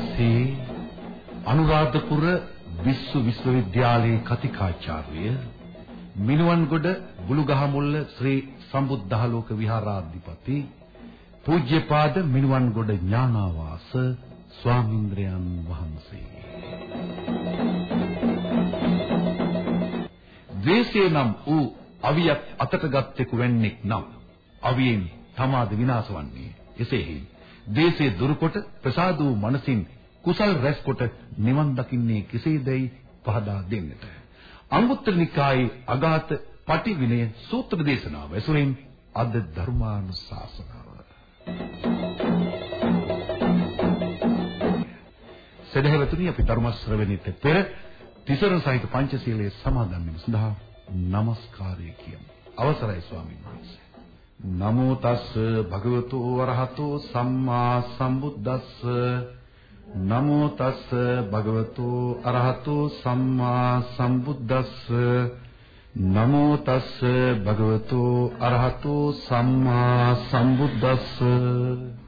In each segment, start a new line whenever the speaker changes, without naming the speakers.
බුදුරජාණන් වහන්සේ අනුරාධපුර විශ්ව විශ්වවිද්‍යාලයේ කතිකාචාර්ය මිනුවන්ගොඩ බුලුගහමුල්ල ශ්‍රී සම්බුද්ධාලෝක විහාරාධිපති පූජ්‍යපාද මිනුවන්ගොඩ ඥානාවාස ස්වාමීන්ද්‍රයන් වහන්සේ. ද්වේෂය නම් වූ අවියක් අතට ගත්තෙකු වෙන්නෙක් නම් අවියෙන් තමාද විනාශ වන්නේ එසේහි. ද්වේෂය දුරුකොට ප්‍රසාද වූ මනසින් කුසල් රැස්කොට නිවන් දකින්නේ කෙසේදයි පහදා දෙන්නට අංගුත්තර නිකායේ අගාත පටි විනය සූත්‍ර දේශනාව ඇසුරින් අද ධර්මානුශාසනාව සදහවතුනි අපි ධර්ම ශ්‍රවණිත පෙර තිසරණ සහිත පංචශීලයේ සමාදන් වීම සඳහා নমස්කාරය කියමු. අවසරයි ස්වාමීන් වහන්සේ. නමෝ තස් භගවතු වරහතෝ සම්මා සම්බුද්දස්ස. නමෝ තස් භගවතු අරහතෝ සම්මා සම්බුද්දස්ස. නමෝ තස් භගවතු අරහතෝ සම්මා සම්බුද්දස්ස.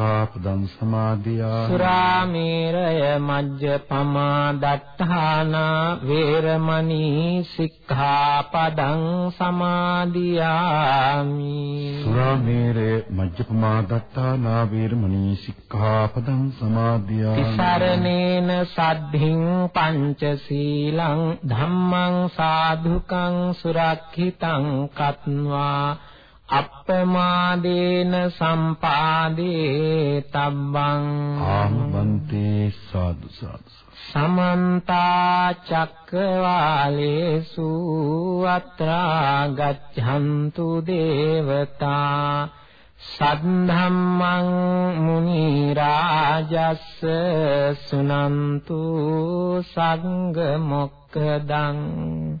සික්ඛාපදං සමාදියාමි
සුරාමේරය මජ්ජපමා දත්තාන වේරමණී සික්ඛාපදං සමාදියාමි.
සුරාමේරය මජ්ජපමා දත්තාන වේරමණී සික්ඛාපදං සමාදියාමි.
තිසරණේන සද්ධින් පංචශීලං ධම්මං සාධුකං සුරක්ෂිතං කତ୍වා අප්පමාදේන සම්පාදේ තබ්බං
ආමබන්තේ සාදු සාදු
සමන්ත චක්කවාලේසු අත්‍රා ගච්ඡන්තු දේවතා සද්ධම්මං මුනි රාජස්ස සුනන්තු සංග මොක්කදං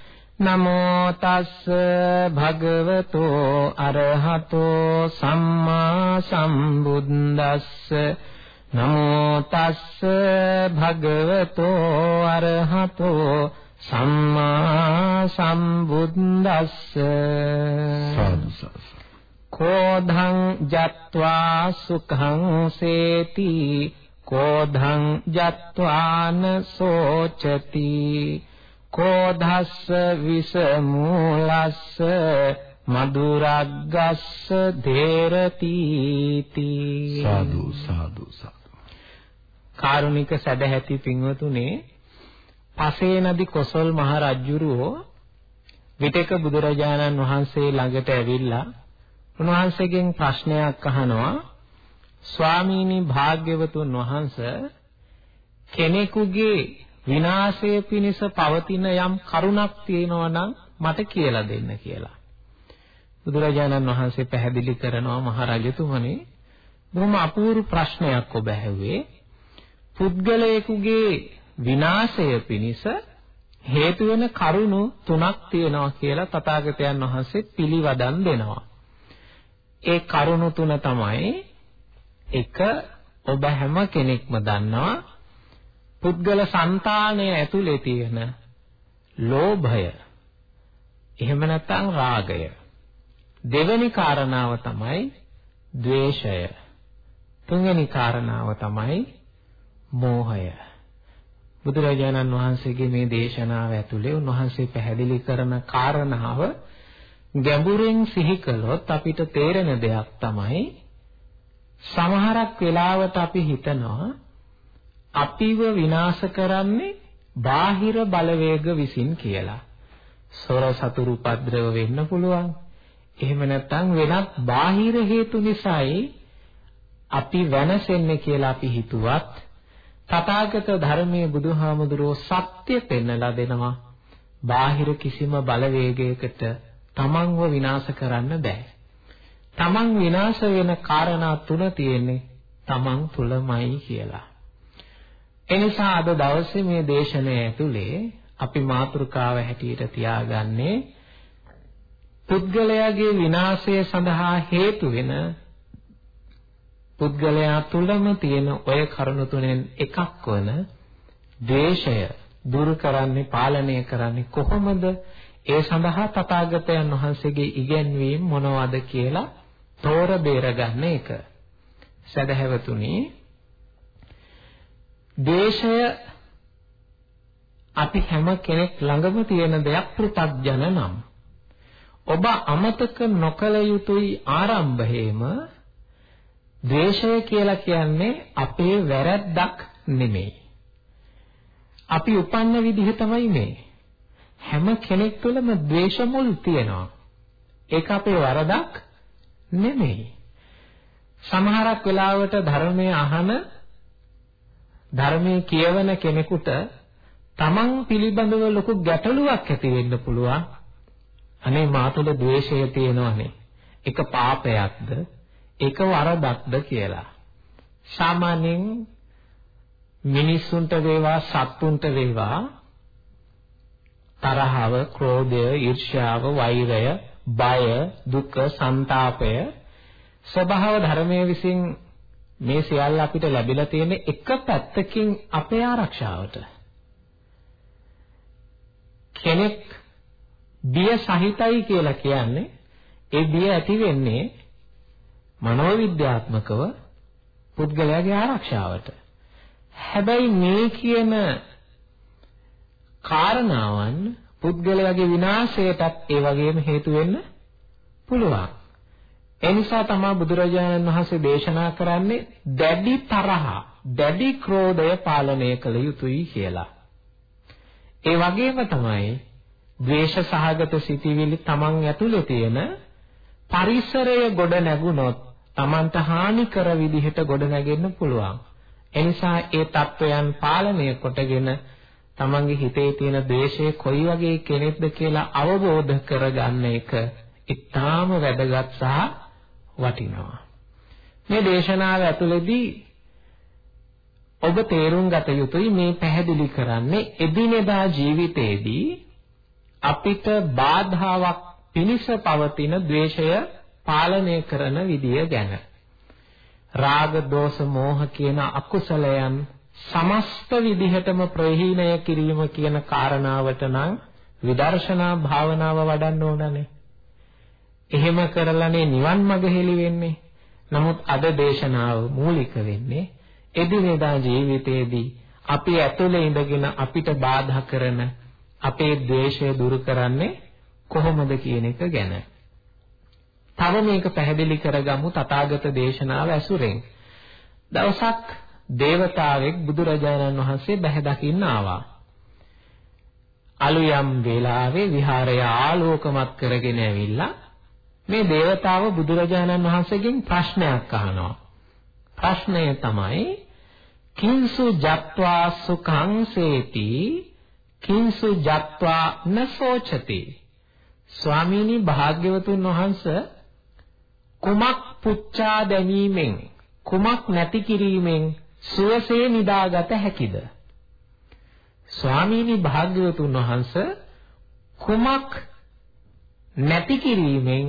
නමෝ තස්ස භගවතෝ අරහතෝ සම්මා සම්බුද්දස්ස. නමෝ තස්ස භගවතෝ අරහතෝ සම්මා සම්බුද්දස්ස. කෝධං ජත්වා සුඛං සේති. කෝධං ජත්වාන සෝචති කෝධස්ස විස මූලස්ස මధుරග්ගස්ස ධේරති
සාදු සාදු සාදු.
කාරුණික සදැහැති පින්වතුනේ පසේ නදි කොසල් මහ රජුරෝ විතක බුදුරජාණන් වහන්සේ ළඟට ඇවිල්ලා උන්වහන්සේගෙන් ප්‍රශ්නයක් අහනවා. ස්වාමීනි භාග්‍යවතුන් වහන්සේ කෙනෙකුගේ විනාශය පිණිස පවතින යම් කරුණක් තියෙනවා නම් මට කියලා දෙන්න කියලා. බුදුරජාණන් වහන්සේ පැහැදිලි කරනවා මහරජතුමනි බොහොම අපූර්ව ප්‍රශ්නයක් ඔබ ඇහුවේ. පුද්ගලයෙකුගේ විනාශය පිණිස හේතු වෙන කරුණු තුනක් තියෙනවා කියලා තථාගතයන් වහන්සේ පිළිවදන් දෙනවා. ඒ කරුණු තුන තමයි එක ඔබ හැම කෙනෙක්ම දන්නවා පුද්ගල సంతානය ඇතුලේ තියෙන ලෝභය එහෙම නැත්නම් රාගය දෙවෙනි කාරණාව තමයි ද්වේෂය. තුන්වෙනි කාරණාව තමයි මෝහය. බුදුරජාණන් වහන්සේගේ මේ දේශනාව ඇතුලේ උන්වහන්සේ පැහැදිලි කරන කාරණාව ගැඹුරින් සිහි කළොත් අපිට තේරෙන දෙයක් තමයි සමහරක් වෙලාවට අපි හිතනවා අපිව විනාශ කරන්නේ බාහිර බලවේග විසින් කියලා. සොර සතුරු උපද්‍රව වෙන්න පුළුවන්. එහෙම නැත්නම් වෙනත් බාහිර හේතු නිසායි අපි වෙනසෙන්නේ කියලා අපි හිතුවත් තථාගත ධර්මයේ බුදුහාමුදුරුවෝ සත්‍ය පෙන්වලා දෙනවා. බාහිර කිසිම බලවේගයකට තමන්ව විනාශ කරන්න බෑ. තමන් විනාශ වෙන කාරණා තුන තියෙන්නේ තමන් තුලමයි කියලා. එනිසා අද දවසේ මේ දේශනය ඇතුලේ අපි මාතෘකාව හැටියට තියාගන්නේ පුද්ගලයාගේ විනාශය සඳහා හේතු වෙන පුද්ගලයා තුළම තියෙන ඔය කරුණු තුනෙන් එකක් වන ද්වේෂය දුරු කරන්නේ පාලනය කරන්නේ කොහොමද ඒ සඳහා තථාගතයන් වහන්සේගේ ඉගැන්වීම් මොනවද කියලා තෝර බේරගන්න එක. සදහැවතුනි දේශය අපි හැම කෙනෙක් ළඟම තියෙන දෙයක් පෘථග්ජන නම්. ඔබ අමතක නොකළ යුතුයි ආරම්භයේම ද්වේෂය කියලා කියන්නේ අපේ වැරැද්දක් නෙමෙයි. අපි උපන්න විදිහ තමයි මේ. හැම කෙනෙක් තුළම ද්වේෂ මුල් තියෙනවා. ඒක අපේ වරදක් නෙමෙයි. සමහරක් වෙලාවට ධර්මයේ අහන ධර්මයේ කියවන කෙනෙකුට තමන් පිළිබඳව ලොකු ගැටලුවක් ඇති වෙන්න පුළුවන්. අනේ මා තුළ ද්වේෂය තියෙනවනේ. ඒක පාපයක්ද? ඒක වරදක්ද කියලා. සාමාන්‍යයෙන් මිනිස්සුන්ට වේවා සත්තුන්ට වේවා තරහව, ක්‍රෝධය, ඊර්ෂ්‍යාව, වෛරය, බය, දුක, ਸੰతాපය ස්වභාව ධර්මයේ විසින් මේ සියල්ල අපිට ලැබිලා තියෙන එක පැත්තකින් අපේ ආරක්ෂාවට. කෙනෙක් බිය සහිතයි කියලා කියන්නේ ඒ බිය ඇති වෙන්නේ මනෝවිද්‍යාත්මකව පුද්ගලයාගේ ආරක්ෂාවට. හැබැයි මේ කියන කාරණාවන් පුද්ගලයාගේ විනාශයටත් ඒ වගේම හේතු වෙන්න පුළුවන්. ඒ නිසා තමයි බුදුරජාණන් වහන්සේ දේශනා කරන්නේ දැඩි තරහ, දැඩි ක්‍රෝධය පාලනය කළ යුතුයි කියලා. ඒ වගේම තමයි ද්වේෂ සහගත සිතිවිලි තමන් ඇතුලේ තියෙන පරිසරය ගොඩ නැගුණොත් තමන්ට හානි කර විදිහට ගොඩ නැගෙන්න පුළුවන්. එනිසා ඒ தত্ত্বයන් පාලනය කොටගෙන තමන්ගේ හිතේ තියෙන ද්වේෂය කොයි වගේ කෙනෙක්ද කියලා අවබෝධ කරගන්න එක ඉතාම වැදගත් සහ වටිනවා. මේ දේශනාව ඇතුළේදී ඔබ තේරුම් ගත යුතුයි මේ පැහැදිලි කරන්නේ එදිනෙදා ජීවිතේදී අපිට බාධාවක් පිනිස පවතින ද්වේෂය පාලනය කරන විදිය ගැන. රාග, දෝෂ, මෝහ කියන අකුසලයන් සමස්ත විදිහටම ප්‍රහීණය කිරීම කියන කාරණාවට නම් විදර්ශනා භාවනාව වඩන්න ඕනනේ. එහෙම කරලානේ නිවන් මඟ හෙළි වෙන්නේ. නමුත් අද දේශනාව මූලික වෙන්නේ එදිනෙදා ජීවිතයේදී අපි ඇතුලේ ඉඳගෙන අපිට බාධා කරන අපේ ද්වේෂය දුරු කරන්නේ කොහොමද කියන එක ගැන. තව මේක පැහැදිලි කරගමු තථාගත දේශනාව ඇසුරෙන්. දවසක් දේවතාවෙක් බුදුරජාණන් වහන්සේ බැහැ දකින්න ආවා. අලුයම් වේලාවේ විහාරය ආලෝකමත් කරගෙන ඇවිල්ලා මේ దేవතාව බුදුරජාණන් වහන්සේගෙන් ප්‍රශ්නයක් අහනවා. ප්‍රශ්නය තමයි කිංසු ජත්වා සුඛං සේති කිංසු ජත්වා නසෝචති ස්වාමීනි භාග්‍යවතුන් වහන්සේ කුමක් පුච්චා දැමීමෙන් කුමක් නැති කිරීමෙන් සුවසේ නිදාගත හැකිද ස්වාමීනි භාග්‍යවතුන් වහන්සේ කුමක් නැති කිරීමෙන්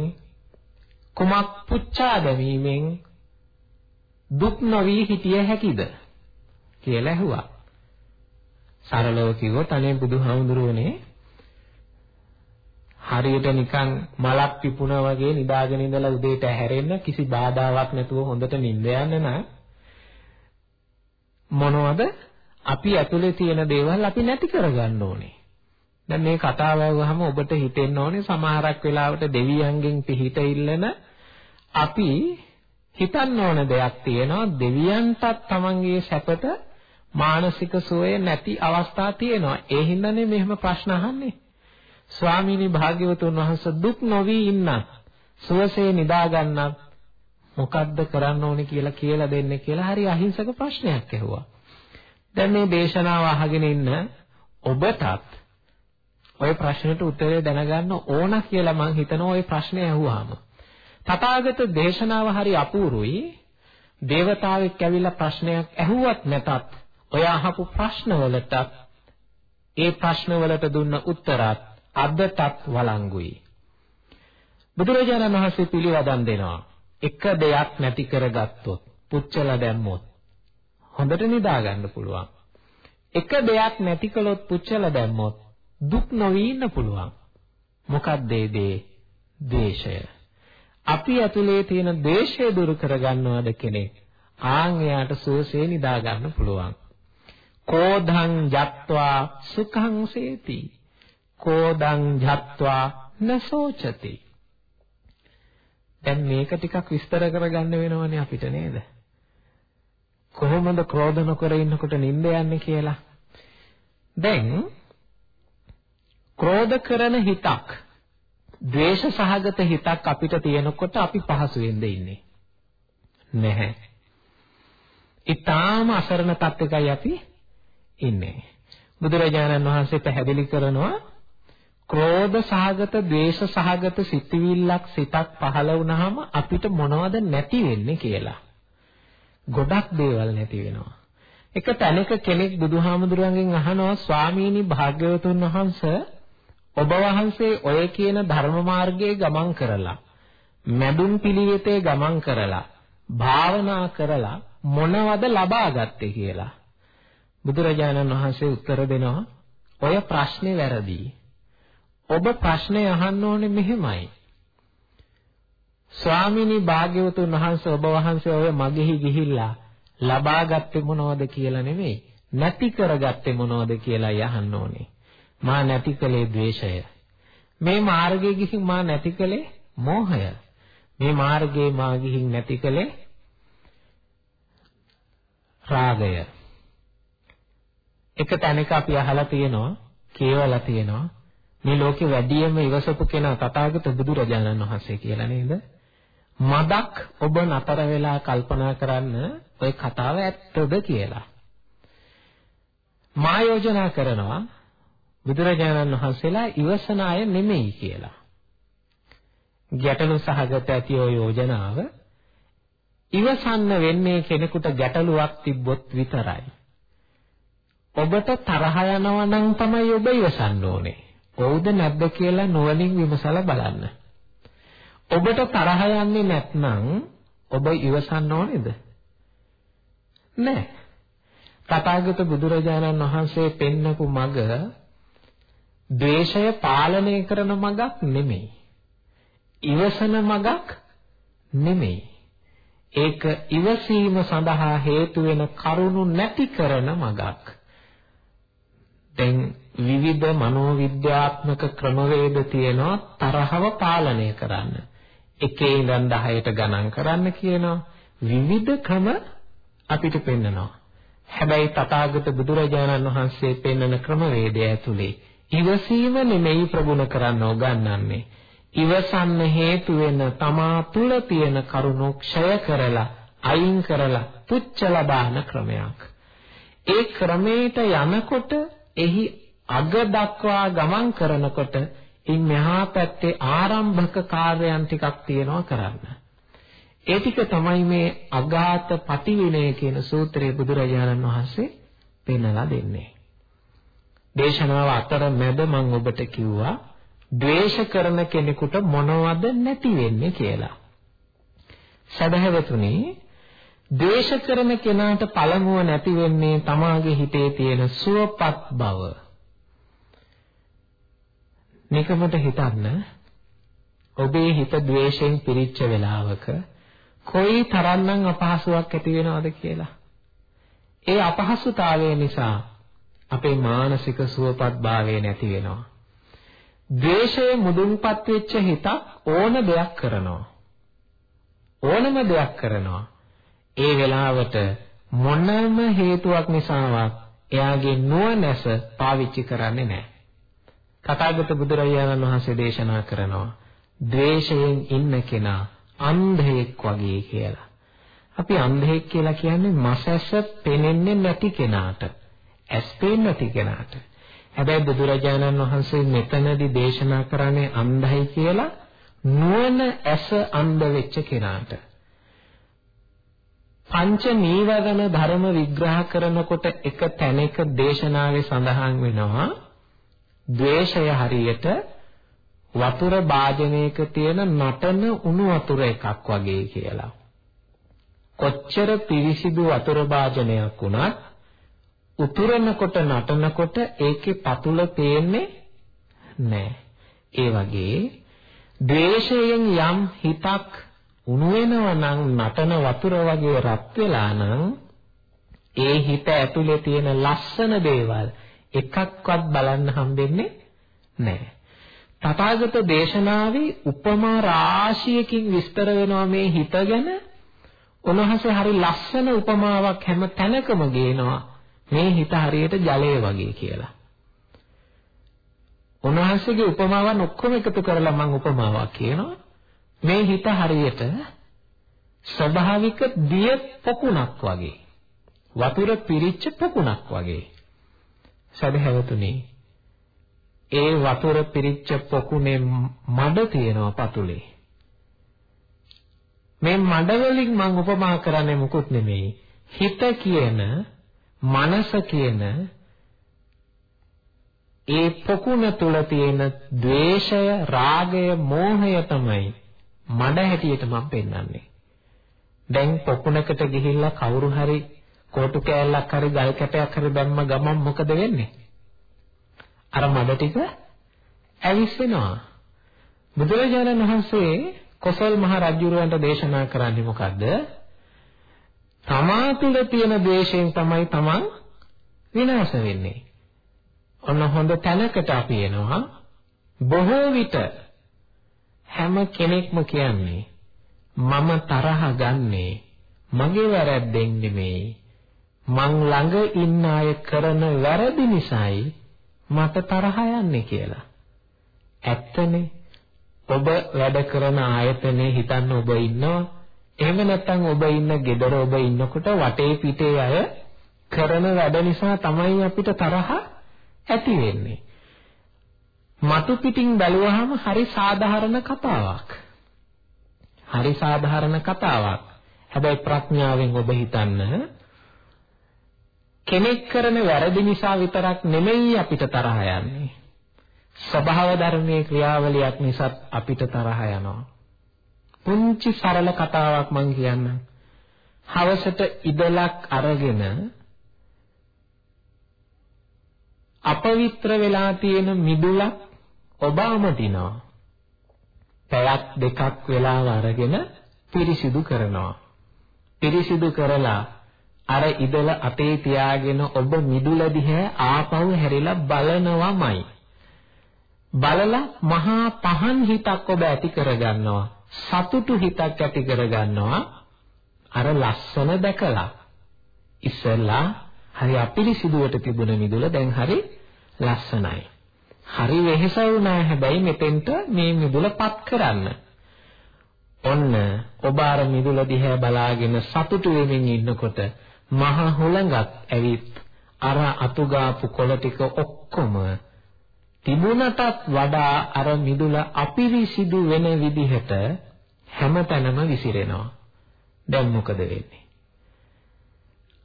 කුමක් පුච්චා දැමීමෙන් දුක් නොවි හිටිය හැකිද කියලා ඇහුවා. සරලව කිව්වොත් අනේ බුදුහාමුදුරුවනේ හරියට නිකන් මලක් පිපුණා වගේ නිදාගෙන ඉඳලා උදේට හැරෙන්න කිසි බාධාවක් නැතුව හොඳට නිින්ද යන්න නම් මොනවද අපි ඇතුලේ තියෙන දේවල් අපි නැති කරගන්න ඕනේ. දැන් මේ කතාව ඇහුවහම ඔබට හිතෙන්න ඕනේ සමහරක් වෙලාවට දෙවියන්ගෙන් පිහිට ඉල්ලන අපි හිතන්න ඕන දෙයක් තියෙනවා දෙවියන්ටත් තමන්ගේ සැපට මානසික සුවය නැති අවස්ථා තියෙනවා. ඒ හින්දානේ මෙහෙම ප්‍රශ්න අහන්නේ. ස්වාමීනි භාග්‍යවතුන් වහන්සේ දුක් නොවි ඉන්නත් සුවසේ නිදා ගන්නත් මොකද්ද කරන්න ඕනේ කියලා කියලා දෙන්නේ කියලා හරි අහිංසක ප්‍රශ්නයක් ඇහුවා. දැන් මේ දේශනාව අහගෙන ඉන්න ඔබටත් ওই ප්‍රශ්නෙට උත්තරය දැනගන්න ඕන කියලා මම හිතනවා ওই ප්‍රශ්නේ ඇහුවාම. තථාගත දේශනාව හරි අපූරුයි. දේවතාවෙක් ඇවිල්ලා ප්‍රශ්නයක් ඇහුවත් නැතත් ඔය අහපු ප්‍රශ්නවලට ඒ ප්‍රශ්නවලට දුන්න උත්තරත් අදටත් වළංගුයි. බුදුරජාණන් වහන්සේ පිළිවදන් දෙනවා. එක දෙයක් නැති කරගත්තොත්, පුච්චලා දැම්මොත් හොඳට නිදා ගන්න පුළුවන්. එක දෙයක් නැති කළොත් පුච්චලා දැම්මොත් දුක් නොවි ඉන්න පුළුවන්. මොකක්ද ඒ දේ? ද්වේෂය. අපි ඇතුලේ තියෙන ද්වේෂය දුරු කරගන්නවද කෙනෙක් ආන් එයාට සුවසේ නිදා ගන්න පුළුවන්. කෝධං ජත්වා සුඛං සේති. කෝධං ජත්වා නසෝචති. දැන් මේක ටිකක් විස්තර කරගන්න වෙනවනේ අපිට නේද? කොහොමද ක්‍රෝධ නොකර ඉන්නකොට නිින්ද යන්නේ කියලා. දැන් ක්‍රෝධ කරන හිතක් ද්වේෂ සහගත හිතක් අපිට තියෙනකොට අපි පහසුවෙන්ද ඉන්නේ නැහැ. ඊටාම අසරණ තත්ත්වයකයි අපි ඉන්නේ. බුදුරජාණන් වහන්සේ පැහැදිලි කරනවා ක්‍රෝධ සහගත, ද්වේෂ සහගත සිතිවිල්ලක් සිතක් පහළ වුණාම අපිට මොනවද නැති වෙන්නේ කියලා. ගොඩක් දේවල් නැති වෙනවා. එක තැනක කෙනෙක් බුදුහාමුදුරන්ගෙන් අහනවා ස්වාමීනි භාග්‍යවතුන් වහන්සේ ඔබ වහන්සේ ඔය කියන ධර්ම මාර්ගයේ ගමන් කරලා මැදුම් පිළිවෙතේ ගමන් කරලා භාවනා කරලා මොනවද ලබා ගත්තේ කියලා බුදුරජාණන් වහන්සේ උත්තර දෙනවා ඔය ප්‍රශ්නේ වැරදි. ඔබ ප්‍රශ්නේ අහන්න ඕනේ මෙහෙමයි. ස්වාමිනී භාග්‍යවතුන් වහන්සේ ඔබ වහන්සේ ඔය මගෙහි ගිහිල්ලා ලබාගත්තේ මොනවද කියලා නෙමෙයි නැති කරගත්තේ මොනවද කියලා යහන්න ඕනේ. මා නැති කලේ ද්වේෂය. මේ මාර්ගයේ ගිහින් මා නැති කලේ මෝහය. මේ මාර්ගයේ මා ගිහින් නැති කලේ රාගය. එක තැනක අපි අහලා තියෙනවා, කියවලා තියෙනවා මේ ලෝකේ වැඩියෙන්ම ඉවසපු කෙනා තථාගත බුදුරජාණන් වහන්සේ කියලා නේද? මදක් ඔබ නතර වෙලා කල්පනා කරන්න ওই කතාව ඇත්තද කියලා. මා යෝජනා කරනවා බුදුරජාණන් වහන්සේලා ඉවසන අය නෙමෙයි කියලා. ගැටලු සහගත ඇති ඔය යෝජනාව ඉවසන්න වෙන්නේ කෙනෙකුට ගැටලුවක් තිබ්බොත් විතරයි. ඔබට තරහ යනවා නම් තමයි ඔබ ඉවසන්න ඕනේ. ඔව්ද නැද්ද කියලා නුවණින් විමසලා බලන්න. ඔබට තරහ යන්නේ නැත්නම් ඔබ ඉවසන්න ඕනේද? නැහැ. තථාගත බුදුරජාණන් වහන්සේ පෙන්නපු මඟ ද්වේෂය පාලනය කරන මඟක් නෙමෙයි. ඉවසන මඟක් නෙමෙයි. ඒක ඉවසීම සඳහා හේතු වෙන කරුණු නැති කරන මගක්. දැන් විවිධ මනෝවිද්‍යාත්මක ක්‍රමවේද තියෙනවා තරහව පාලනය කරන්න. එකේ ඉඳන් 10ට ගණන් කරන්න කියනවා. විවිධ ක්‍රම අපිට පෙන්නනවා. හැබැයි තථාගත බුදුරජාණන් වහන්සේ පෙන්වන ක්‍රමවේදය ඇතුලේ ඉවසීම නෙමෙයි ප්‍රගුණ කරන්න උගන්වන්නේ. ඉවසන්න හේතු වෙන තමා තුල තියෙන කරුණු ක්ෂය කරලා අයින් කරලා පුච්චලා දාන ක්‍රමයක්. ඒ ක්‍රමයට යනකොට එහි අග දක්වා ගමන් කරනකොට ඉන් මෙහා පැත්තේ ආරම්භක කාර්යයන් ටිකක් තියෙනවා කරන්න. ඒ ටික තමයි මේ අගාත පටිවිණය කියන සූත්‍රයේ බුදුරජාණන් වහන්සේ පෙන්වලා දෙන්නේ. දේශනාව අතර මැද මම ඔබට කිව්වා ද්වේෂ කරන කෙනෙකුට මොනවද නැති වෙන්නේ කියලා. සදහවතුනි ද්වේෂ කරන කෙනාට පළමුව නැති වෙන්නේ තමාගේ හිතේ තියෙන සුවපත් බව. නිකමට හිතන්න ඔබේ හිත ද්වේෂයෙන් පිරිච්ච වෙලාවක කොයි තරම්නම් අපහසුාවක් ඇති වෙනවද කියලා. ඒ අපහසුතාවය නිසා අපේ මානසික සුවපත් භාවය නැති වෙනවා. ද්වේෂයේ මුදුන්පත් වෙච්ච හිතක් ඕන දෙයක් කරනවා. ඕනම දෙයක් කරනවා. ඒ වෙලාවට මොනම හේතුවක් නිසාවත් එයාගේ නුවණැස පාවිච්චි කරන්නේ නැහැ. කථාගත බුදුරජාණන් වහන්සේ දේශනා කරනවා ද්වේෂයෙන් ඉන්න කෙනා අන්ධයෙක් වගේ කියලා. අපි අන්ධයෙක් කියලා කියන්නේ මසැස පෙනෙන්නේ නැති කෙනාට. ඇස් පේන්නේ නැති කෙනාට. හැබැයි බුදුරජාණන් වහන්සේ මෙතනදී දේශනා කරන්නේ අන්ධයි කියලා නුවණ ඇස අන්ධ වෙච්ච කෙනාට. පංච නීවරණ ධර්ම විග්‍රහ කරනකොට එක තැනක දේශනාවේ සඳහන් වෙනවා ද්වේෂය හරියට වතුර භාජනයක තියෙන නටන උණු වතුර එකක් වගේ කියලා. කොච්චර පිරිසිදු වතුර භාජනයක් වුණත් උතුරනකොට නටනකොට ඒකේ පතුල පේන්නේ නැහැ. ඒ වගේ ද්වේෂයෙන් යම් හිතක් උණු වෙනවා නම් නටන වතුර වගේ රත් වෙලා නම් ඒ හිත ඇතුලේ තියෙන ලස්සන දේවල් එකක්වත් බලන්න හම්බෙන්නේ නැහැ. තථාගත දේශනාවේ උපමා රාශියකින් විස්තර වෙනවා මේ හිත ගැන. උන්වහන්සේ හරි ලස්සන උපමාවක් හැම තැනකම ගේනවා. මේ හිත හරියට ජලය වගේ කියලා. උන්වහන්සේගේ උපමාවන් ඔක්කොම එකතු කරලා මම උපමාවක් කියනවා. මේ හිත හරියට ස්වභාවික දිය පොකුණක් වගේ. වතුර පිරිච්ච පොකුණක් වගේ. සදහැවතුනි ඒ වතුර පිරිච්ච පොකුණේ මඩ තියෙනවා පතුලේ. මේ මඩ වලින් මම උපමා කරන්නේ මුකුත් නෙමෙයි. හිත කියන මනස කියන ඒ පොකුණ තුල තියෙන द्वේෂය, රාගය, මෝහය තමයි මඩ හැටියට මම පෙන්වන්නේ. දැන් පොකුණකට ගිහිල්ලා කවුරු හරි කෝටු කෑල්ලක් හරි ගල් කැටයක් හරි දැම්ම ගමන් මොකද වෙන්නේ? අර මඩ ටික ඇවිස්සෙනවා. බුදුරජාණන් වහන්සේ කොසල් මහ රජුරවන්ට දේශනා කරන්නේ මොකද්ද? තමා තුළ තියෙන ද්වේෂයෙන් තමයි තමන් විනාශ වෙන්නේ. ඔන්න හොඳ තැනකට අපි එනවා. බොහෝ විට හැම කෙනෙක්ම කියන්නේ මම තරහ ගන්නේ මගේ වැරද්දෙන් නෙමෙයි මං ළඟ ඉන්න අය කරන වැරදි නිසායි මට තරහ යන්නේ කියලා. ඇත්තනේ. ඔබ වැඩ කරන ආයතනයේ හිතන්න ඔබ ඉන්නවා. එහෙම නැත්නම් ඔබ ඉන්න ගෙදර ඔබ ඉන්නකොට වටේ පිටේ අය කරන වැඩ නිසා තමයි අපිට තරහ ඇති වෙන්නේ. මතු පිටින් බැලුවහම හරි සාධාරණ කතාවක්. හරි සාධාරණ කතාවක්. හැබැයි ප්‍රඥාවෙන් ඔබ හිතන්න කෙනෙක් කරන වැරදි නිසා විතරක් නෙමෙයි අපිට තරහ යන්නේ. ස්වභාව ධර්මයේ ක්‍රියාවලියක් නිසා අපිට තරහ යනවා. පුංචි සරල කතාවක් මම කියන්නම්. හවසට ඉදලක් අරගෙන අපවිත්‍ර වෙලා තියෙන මිදුලක් ඔබ අමතිනවා. පැයක් දෙකක් වෙලාව අරගෙන පිරිසිදු කරනවා. පිරිසිදු කරලා අර ඉදල අතේ තියාගෙන ඔබ මිදුල දිහා ආපහු හැරිලා බලනවමයි. බලලා මහා පහන් හිතක් ඔබ ඇති කරගන්නවා. සතුටු හිතක් ඇති කරගන්නවා. අර ලස්සන දැකලා. ඉස්සෙල්ලා හරි අපිරිසිදුවට තිබුණ මිදුල දැන් හරි ලස්සනයි. හරි වෙහෙස වුණා හැබැයි මෙතෙන්ට මේ මිදුලපත් කරන්න. ඔන්න ඔබ අර මිදුල දිහා බලාගෙන සතුටු වෙමින් ඉන්නකොට මහ හුළඟක් ඇවිත් අර අතුගාපු කොළ ටික ඔක්කොම තිබුණටත් වඩා අර මිදුල අපිරිසිදු වෙන විදිහට හැමතැනම විසිරෙනවා. දැන් මොකද වෙන්නේ?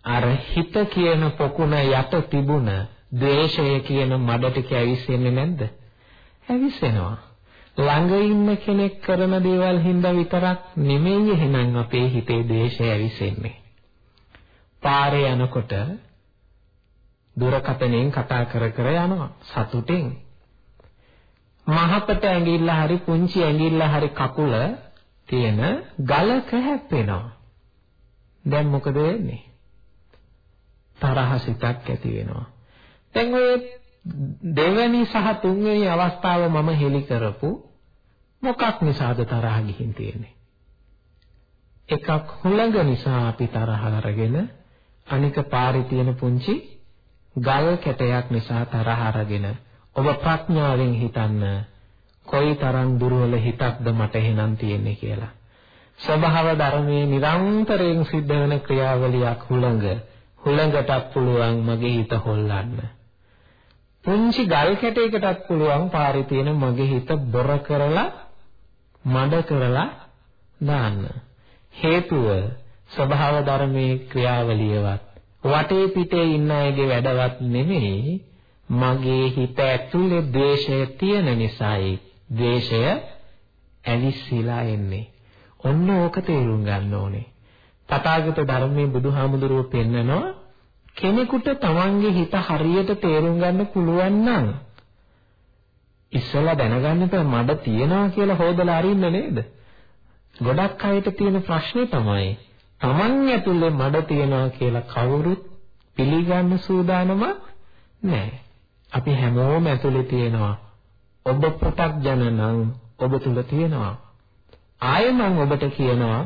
අර හිත කියන පොකුණ යට තිබුණ ද්වේෂය කියන මඩ ටික ඇවිස්සෙන්නේ නැද්ද? ඇවිස්සෙනවා. ළඟ ඉන්න කෙනෙක් කරන දේවල් හින්දා විතරක් නෙමෙයි එහෙනම් අපේ හිතේ ද්වේෂය ඇවිස්සෙන්නේ. පාරේ යනකොට දුරකථනයෙන් කතා කර කර යනවා සතුටින්. මහපට ඇඟිල්ල හරි පුංචි ඇඟිල්ල හරි කකුල තියෙන ගලක හැප්පෙනවා. දැන් මොකද වෙන්නේ? තරහ සිතක් ඇති වෙනවා. දැන් ඔය දෙවැනි සහ තුන්වෙනි අවස්ථාව මම හෙලි කරපු මොකක් නිසාද තරහ ගිහින් තියෙන්නේ? එකක් හුළඟ නිසා අපි තරහ අරගෙන අනික පාරේ තියෙන පුංචි ගල් කැටයක් නිසා තරහ අරගෙන ඔබ ප්‍රඥාවෙන් හිතන්න කොයිතරම් දුර්වල හිතක්ද මට එහෙනම් තියෙන්නේ කියලා. ස්වභාව ධර්මයේ නිරන්තරයෙන් සිද්ධ වෙන ක්‍රියාවලියක් හුළඟ. හුළඟටත් පුළුවන් මගේ හිත හොල්ලන්න. පුංචි ගල් කැටයකටත් පුළුවන් පාරේ තියෙන මගේ හිත බොර කරලා මඩ කරලා දාන්න. හේතුව ස්වභාව ධර්මයේ ක්‍රියාවලියවත් වටේ පිටේ ඉන්න අයගේ වැඩවත් නෙමෙයි මගේ හිත ඇතුලේ ද්වේෂය තියෙන නිසායි ද්වේෂය ඇවිස්සීලා එන්නේ. ඔන්න ඕක තේරුම් ගන්න ඕනේ. තථාගත ධර්මයේ බුදුහාමුදුරුව පෙන්නනවා කෙනෙකුට තමන්ගේ හිත හරියට තේරුම් ගන්න පුළුවන් නම් ඉස්සලා දැනගන්නට මඩ තියනවා කියලා හොදලා අරින්න නේද? ගොඩක් අයට තියෙන ප්‍රශ්නේ තමයි තමන් ඇතුලේ මඩ තියනවා කියලා කවුරුත් පිළිගන්න සූදානම නැහැ. අපි හැමෝම ඇතුලේ තියෙනවා. ඔබ පොටක් ජනනම් ඔබ තුල තියෙනවා. ආයෙ මම ඔබට කියනවා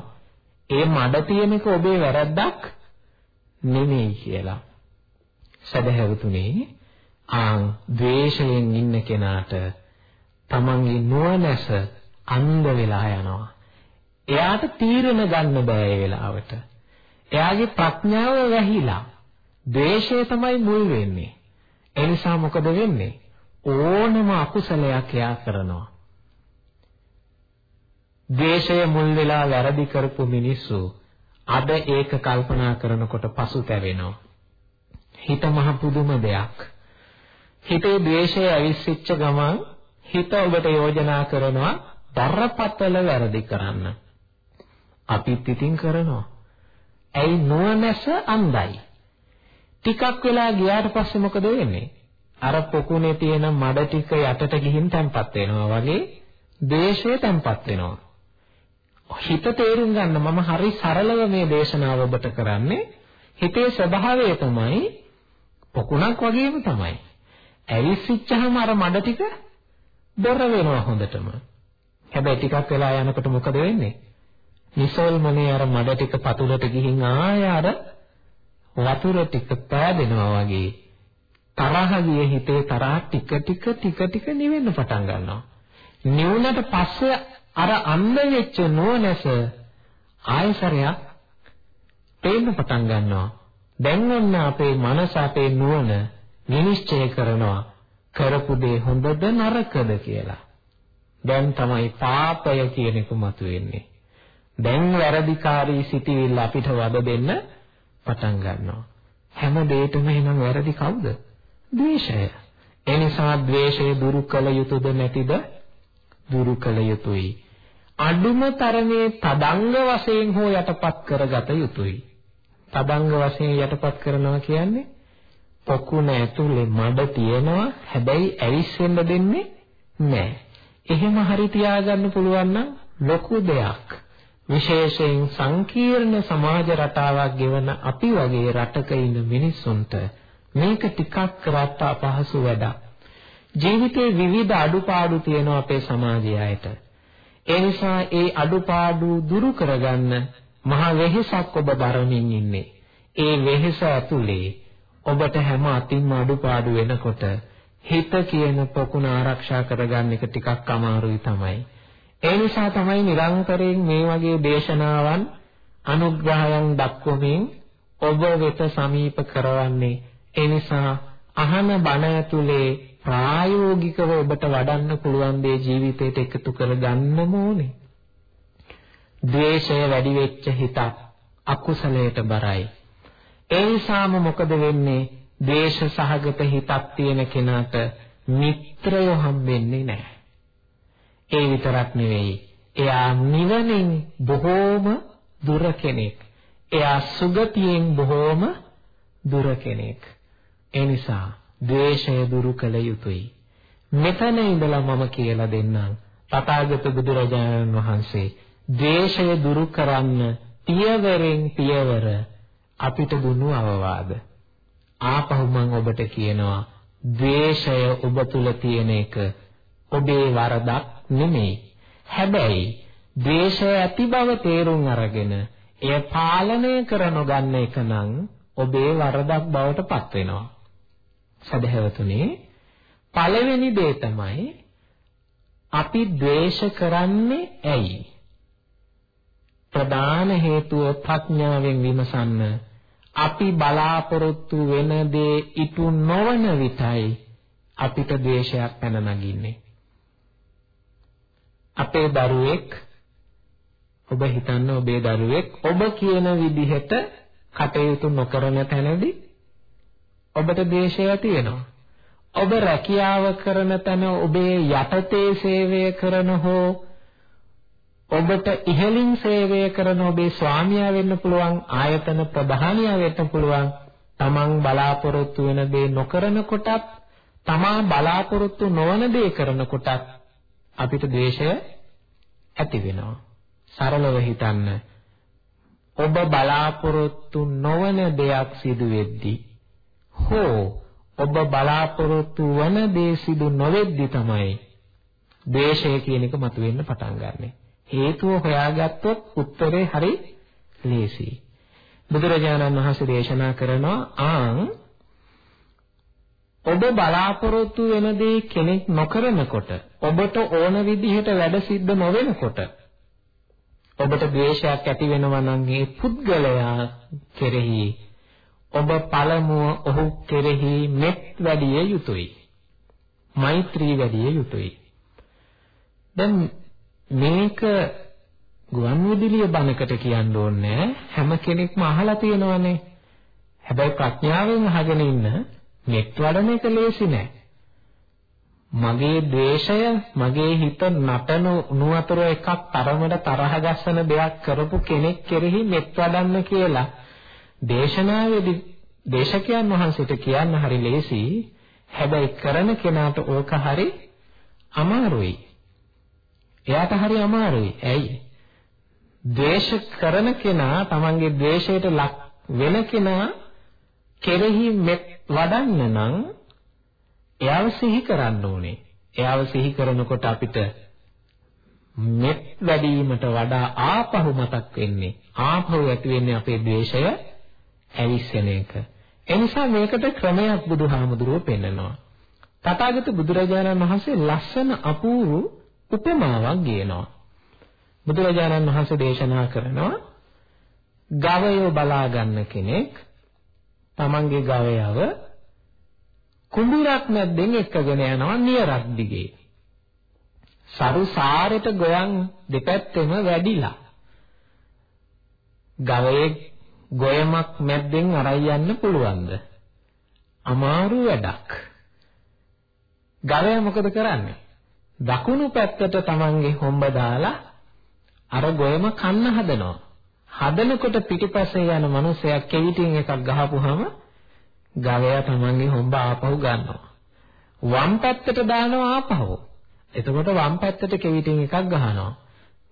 ඒ මඩ තියෙන එක ඔබේ වැරද්දක් නෙමෙයි කියලා. සදහැවතුනේ ආන් ද්වේෂයෙන් ඉන්න කෙනාට තමන්ගේ නුවණැස අන්ධ වෙලා යනවා. එයාට තීරණ ගන්න බෑ ඒ වෙලාවට. එයාගේ ප්‍රඥාව වැහිලා. ද්වේෂය තමයි මුල් වෙන්නේ. ඒ නිසා මොකද වෙන්නේ? ඕනම අකුසලයක් එයා කරනවා. ද්වේෂය මුල් වෙලා වැරදි කරපු මිනිස්සු අද ඒක කල්පනා කරනකොට පසුතැවෙනවා. හිත මහ පුදුම දෙයක්. හිතේ ද්වේෂය ඇවිස්සිච්ච ගමන් හිත ඔබට යෝජනා කරනවා බරපතල වැරදි කරන්න. අපිත් ඉතින් කරනවා. ඇයි නුවණැස අන්ධයි. ටිකක් වෙලා ගියාට පස්සේ මොකද වෙන්නේ? අර පොකුණේ තියෙන මඩ ටික යටට ගිහින් තැම්පත් වෙනවා වගේ දේශය තැම්පත් වෙනවා. හිත තේරුම් ගන්න මම හරි සරලව මේ දේශනාව ඔබට කරන්නේ. හිතේ ස්වභාවය තමයි පොකුණක් වගේම තමයි. ඇවිස්සිච්චහම අර මඩ ටික බොර වෙනවා හොඳටම. හැබැයි ටිකක් වෙලා යනකොට මොකද වෙන්නේ? නිසල්මනේ අර මඩ ටික පතුලට ගිහින් ආය අර වතුර ටික පෑදෙනවා වගේ තරහ ගිය හිතේ තරහ ටික ටික ටික ටික නිවෙන්න පටන් ගන්නවා. නිවුණට පස්සේ අර අන්ධ වෙච්ච නෝනස ආයසරයක් පේන්න පටන් ගන්නවා. දැන් ඔන්න අපේ මනස අපේ නුවණ නිශ්චය කරනවා කරපු දේ හොඳද නරකද කියලා. දැන් තමයි පාපය කියන එක මතුවෙන්නේ. දැන් වැරදිකාරී සිටිවිල්ල අපිට වද දෙන්න පටන් ගන්නවා. හැම දෙයකම එහෙනම් වැරදි කවුද? ද්වේෂය. ඒ නිසා ද්වේෂය දුරු කළ යුතුද නැතිද? දුරු කළ යුතුයි. අඩුම තරමේ තදංග වශයෙන් හෝ යටපත් කරගත යුතුයි. තදංග වශයෙන් යටපත් කරනවා කියන්නේ පොකුණ ඇතුලේ මඩ තියෙනවා හැබැයි ඇවිස්සෙන්න දෙන්නේ නැහැ. එහෙම හරි තියාගන්න පුළුවන් නම් ලොකු දෙයක්. විශේෂයෙන් සංකීර්ණ සමාජ රටාවක් ගෙවන අපි වගේ රටක ඉන්න මිනිස්සුන්ට මේක ටිකක් කරත් අපහසු වැඩක්. ජීවිතේ විවිධ අඩුපාඩු තියෙනවා අපේ සමාජයයට. ඒ නිසා ඒ අඩුපාඩු දුරු කරගන්න මහ වෙහෙසක් ඔබ දරමින් ඉන්නේ. ඒ වෙහෙස ඇතුලේ ඔබට හැම අතින්ම අඩුපාඩු වෙනකොට හිත කියන පොකුණ ආරක්ෂා කරගන්න එක ටිකක් අමාරුයි තමයි. ඒ නිසා තමයි නිරන්තරයෙන් මේ වගේ දේශනාවන් අනුග්‍රහයන් දක්වමින් ඔබ වෙත සමීප කරවන්නේ. ඒ නිසා අහන බණ ඇතුලේ ප්‍රායෝගිකව ඔබට වඩන්න පුළුවන් දේ ජීවිතයට එකතු කරගන්නම ඕනේ. ද්වේෂය වැඩි වෙච්ච හිතක් අකුසලයට බරයි. ඒ නිසාම මොකද වෙන්නේ? ද්වේෂ සහගත හිතක් තියෙන කෙනාට මිත්‍රයෝ හම්බෙන්නේ නැහැ. ඒ විතරක් නෙවෙයි. එයා නිවනින් බොහෝම දුර කෙනෙක්. එයා සුගතියෙන් බොහෝම දුර කෙනෙක්. ඒ නිසා ද්වේෂය දුරු කළ යුතුයි. මෙතන ඉඳලා මම කියලා දෙන්නම්. තථාගත බුදුරජාණන් වහන්සේ ද්වේෂය දුරු කරන්න පියවරෙන් පියවර අපිට දුන්නු අවවාද. ආපහු මම ඔබට කියනවා ද්වේෂය ඔබ තුල තියෙන එක ඔබේ වරදක් නෙමෙයි. හැබැයි ද්වේෂය ඇති බව තේරුම් අරගෙන එය පාලනය කර නොගන්න එක නම් ඔබේ වරදක් බවට පත් වෙනවා. සදහැවතුනි පළවෙනි දේ තමයි අපි ද්වේෂ කරන්නේ ඇයි? ප්‍රධාන හේතුව ප්‍රඥාවෙන් විමසන්න අපි බලාපොරොත්තු වෙන දේ ඉටු නොවන විටයි අපිට ද්වේෂයක් පැන නගින්නේ. අපේ දරුවෙක් ඔබ හිතන්න ඔබේ දරුවෙක් ඔබ කියන විදිහට කටයුතු නොකරන තැනදී ඔබට ද්වේෂය තියෙනවා. ඔබ රැකියාව කරන තැන ඔබේ යටතේ සේවය කරන හෝ ඔබට ඉහළින් සේවය කරන ඔබේ ස්වාමියා වෙන්න පුළුවන් ආයතන ප්‍රධානියා වෙන්න පුළුවන් තමන් බලාපොරොත්තු වෙන දේ නොකරන කොටත් තමා බලාපොරොත්තු නොවන දේ කරන කොටත් අපිට ද්වේෂය ඇති වෙනවා සරලව හිතන්න ඔබ බලාපොරොත්තු නොවන දෙයක් සිදු වෙද්දී හෝ ඔබ බලාපොරොත්තු වන දේ සිදු නොවෙද්දී තමයි ද්වේෂය කියන එක මතුවෙන්න පටන් ගන්නෙ. හේතුව හොයාගත්තොත් උත්තරේ හරි ලේසියි. බුදුරජාණන් වහන්සේ දේශනා කරනවා ආන් ඔබ බලාපොරොත්තු වෙන දේ කෙනෙක් නොකරනකොට ඔබට ඕන විදිහට වැඩ සිද්ධ නොවෙනකොට ඔබට ද්වේෂයක් ඇති වෙනවා නම් ඒ පුද්ගලයා කෙරෙහි ඔබ පළමුව ඔහු කෙරෙහි මෙත් වැඩිය යුතුයි. මෛත්‍රී වැඩිය යුතුයි. දැන් මේක ගුවන්විදුලිය බණකට කියන්න ඕනේ හැම කෙනෙක්ම අහලා තියෙනවනේ. හැබැයි ප්‍රඥාවෙන් අහගෙන ඉන්න මෙත් වඩන එක ලේසි නෑ. මගේ ද්වේෂය මගේ හිත නටන නුවතර එකක් තරමට තරහ ගස්සන දෙයක් කරපු කෙනෙක් කෙරෙහි මෙත් වඩන්න කියලා දේශනාවේදී දේශකයන් වහන්සේට කියන්න හරි ලේසි හැබැයි කරන කෙනාට ඕක හරි අමාරුයි එයාට හරි අමාරුයි. ඇයි? ද්වේෂ කරන කෙනා තමන්ගේ ද්වේෂයට ලක් වෙන කෙනා කෙරෙහි මෙත් වඩන්න නම් එයාව සිහි කරන්න ඕනේ. එයාව සිහි කරනකොට අපිට මෙත් වැඩිවීමට වඩා ආපහු මතක් වෙන්නේ. ආපහු ඇති වෙන්නේ අපේ ද්වේෂය ඇවිස්සෙන එක. එනිසා මේකට ක්‍රමයක් බුදුහාමුදුරුවෝ පෙන්නනවා. තථාගත බුදුරජාණන් වහන්සේ ලස්සන අපූර්ව උපමාවක් ගේනවා. බුදුරජාණන් වහන්සේ දේශනා කරනවා ගවයෝ බලා ගන්න කෙනෙක් තමන්ගේ ගවයව කුඹුරක් මැද්දෙන් එක්කගෙන යනවා නියරක් දිගේ. සරු සාරෙට ගොයන් දෙපැත්තෙම වැඩිලා. ගවයේ ගොයමක් මැද්දෙන් අරයි යන්න පුළුවන්ද? අමාරු වැඩක්. ගවයා මොකද කරන්නේ? දකුණු පැත්තට තමන්ගේ හොම්බ දාලා අර ගොයම කන්න හදනවා. හදනකොට පිටිපස්සේ යන මිනිසයා කෙවිතින් එකක් ගහපුවාම ගවයා තමන්ගේ හොම්බ ආපහු ගන්නවා. වම් පැත්තට දානවා ආපහු. එතකොට වම් පැත්තට කෙවිතින් එකක් ගහනවා.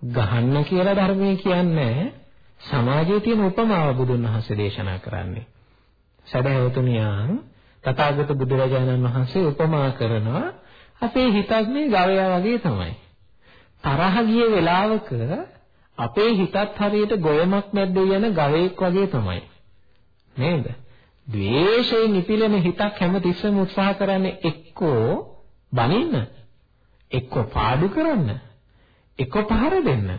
ගහන්න කියලා ධර්මයේ කියන්නේ සමාජයේ තියෙන උපමාව බුදුන් වහන්සේ දේශනා කරන්නේ. සදහවතුනියා තථාගත බුදුරජාණන් වහන්සේ උපමා කරනවා අපේ හිතත් මේ ගවයා වගේ තමයි. තරහ ගිය වෙලාවක අපේ හිතත් හරියට ගොයමක් මැද්දේ යන ගවයෙක් වගේ තමයි. නේද? ද්වේෂයෙන් නිපිලෙන හිතක් හැමතිස්සෙම උත්සාහ කරන්නේ එක්කෝ බනින්න, එක්කෝ පාඩු කරන්න, එක්කෝ පහර දෙන්න.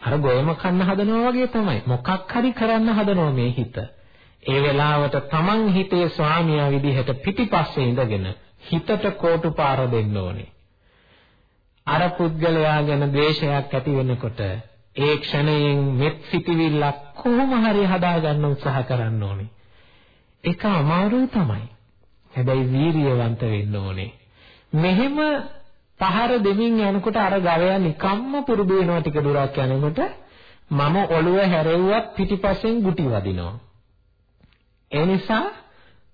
අර ගොයම කන්න හදනවා වගේ තමයි. මොකක් හරි කරන්න හදනවා මේ හිත. ඒ වෙලාවට Taman හිතේ ස්වාමියා විදිහට පිටිපස්සේ ඉඳගෙන හිතට කෝටු පාර දෙන්න ඕනේ. අර පුද්ගලයා ගැන ද්වේෂයක් ඇති වෙනකොට ඒ ක්ෂණයෙන් මෙත් සිටිවිල්ලක් කොහොම හරි හදාගන්න උත්සාහ කරන්න ඕනේ. ඒක අමාරුයි තමයි. හැබැයි වීරියවන්ත වෙන්න ඕනේ. මෙහෙම පහර දෙමින් යනකොට අර ගවයා නිකම්ම පුරුදු වෙනවා ටික දුරක් යනකොට මම ඔළුව හැරෙව්වත් පිටිපස්සෙන් ගුටි වදිනවා. ඒ නිසා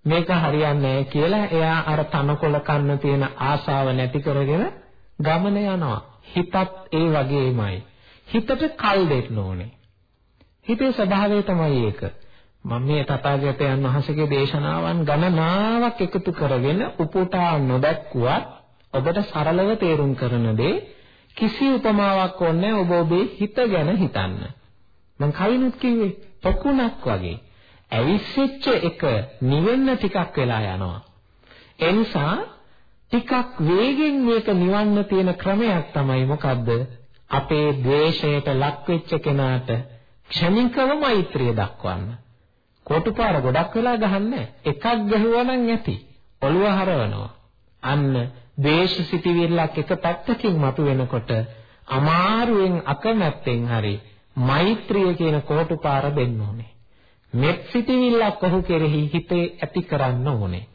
මේක හරියන්නේ නැහැ කියලා එයා අර තනකොළ කන්න තියෙන ආසාව නැති කරගෙන ගමන යනවා. හිතත් ඒ වගේමයි. හිතට කල් දෙන්න ඕනේ. හිතේ ස්වභාවය තමයි ඒක. මම මේ තථාගතයන් වහන්සේගේ දේශනාවන් ගණනාවක් එකතු කරගෙන උපුටා නොදැක්කුවත් ඔබට සරලව තේරුම් කරන දේ කිසි උපමාවක් ඕනේ ඔබ ඔබේ හිත ගැන හිතන්න. මම කලිනුත් කිව්වේ පොකුණක් වගේ. ඇවිස්සෙච්ච එක නිවෙන්න ටිකක් වෙලා යනවා. ඒ නිසා ටිකක් වේගෙන් මේක නිවන්න තියෙන ක්‍රමයක් තමයි මොකද්ද? අපේ ද්වේෂයට ලක් වෙච්ච කෙනාට ක්ෂණිකව මෛත්‍රිය දක්වන්න. කොටුපාර ගොඩක් වෙලා ගහන්නේ එකක් ගහුවා නම් ඇති. ඔළුව හරවනවා. අන්න ද්වේෂ සිටිවිල්ලක් එක පැත්තකින් මතු වෙනකොට අමාරුවෙන් අකමැත්තෙන් හරි මෛත්‍රිය කියන කොටුපාර දෙන්න ඕනේ. මෙත් සිටිවිල්ලක් ඔහු කෙරෙහි හිතේ ඇති කරන්න ඕනේ.